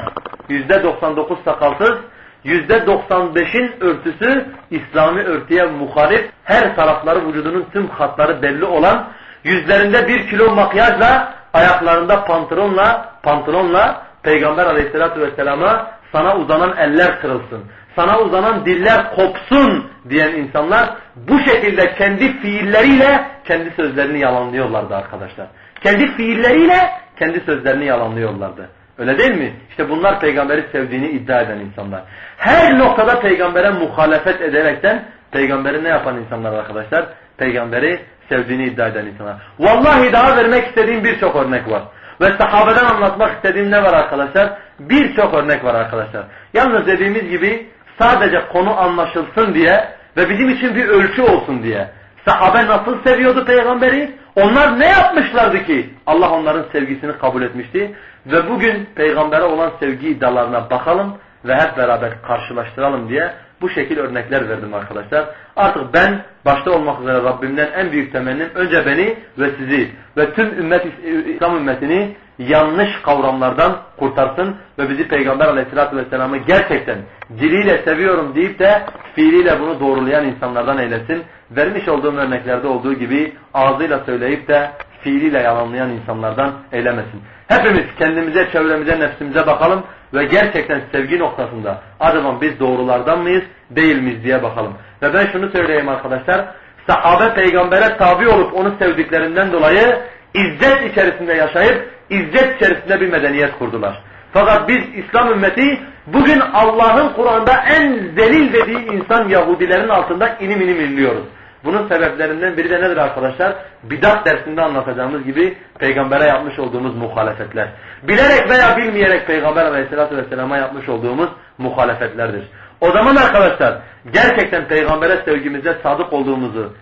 yüzde 99 sakalsız, yüzde 95'in örtüsü İslami örtüye muharif, her tarafları vücudunun tüm hatları belli olan, yüzlerinde bir kilo makyajla, ayaklarında pantolonla, pantolonla Peygamber aleyhissalatü vesselama sana uzanan eller kırılsın, sana uzanan diller kopsun diyen insanlar bu şekilde kendi fiilleriyle kendi sözlerini yalanlıyorlardı arkadaşlar. Kendi fiilleriyle kendi sözlerini yalanlıyorlardı. Öyle değil mi? İşte bunlar peygamberi sevdiğini iddia eden insanlar. Her noktada peygambere muhalefet ederekten peygamberi ne yapan insanlar arkadaşlar? Peygamberi sevdiğini iddia eden insanlar. Vallahi daha vermek istediğim birçok örnek var. Ve sahabeden anlatmak istediğim ne var arkadaşlar? Birçok örnek var arkadaşlar. Yalnız dediğimiz gibi sadece konu anlaşılsın diye ve bizim için bir ölçü olsun diye. Sahabe nasıl seviyordu peygamberi? Onlar ne yapmışlardı ki? Allah onların sevgisini kabul etmişti. Ve bugün peygambere olan sevgi iddialarına bakalım ve hep beraber karşılaştıralım diye bu şekil örnekler verdim arkadaşlar. Artık ben başta olmak üzere Rabbimden en büyük temennim önce beni ve sizi ve tüm ümmet İslam ümmetini yanlış kavramlardan kurtarsın ve bizi Peygamber aleyhissalatü vesselam'ı gerçekten diliyle seviyorum deyip de fiiliyle bunu doğrulayan insanlardan eylesin. Vermiş olduğum örneklerde olduğu gibi ağzıyla söyleyip de fiiliyle yalanlayan insanlardan eylemesin. Hepimiz kendimize, çevremize, nefsimize bakalım ve gerçekten sevgi noktasında acaba biz doğrulardan mıyız, değil miyiz diye bakalım. Ve ben şunu söyleyeyim arkadaşlar, sahabe peygambere tabi olup onu sevdiklerinden dolayı izzet içerisinde yaşayıp izzet içerisinde bir medeniyet kurdular. Fakat biz İslam ümmeti bugün Allah'ın Kur'an'da en zelil dediği insan Yahudilerin altında inim inim inliyoruz. Bunun sebeplerinden biri de nedir arkadaşlar? Bidat dersinde anlatacağımız gibi peygambere yapmış olduğumuz muhalefetler. Bilerek veya bilmeyerek peygamber aleyhissalatü vesselama yapmış olduğumuz muhalefetlerdir. O zaman arkadaşlar gerçekten peygambere sevgimizde sadık olduğumuzu,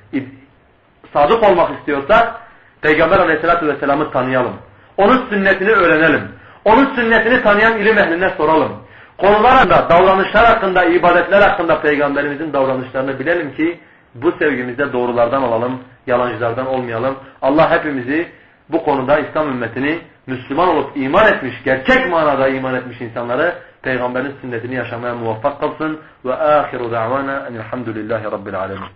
sadık olmak istiyorsak peygamber aleyhissalatü vesselamı tanıyalım. Onun sünnetini öğrenelim. Onun sünnetini tanıyan ilim ehline soralım. Konular hakkında, davranışlar hakkında, ibadetler hakkında peygamberimizin davranışlarını bilelim ki bu sevgimizde doğrulardan olalım, yalancılardan olmayalım. Allah hepimizi bu konuda İslam ümmetini Müslüman olup iman etmiş, gerçek manada iman etmiş insanları Peygamberin sünnetini yaşamaya muvaffak kılsın. Ve ahiru da'vana enilhamdülillahi rabbil alemin.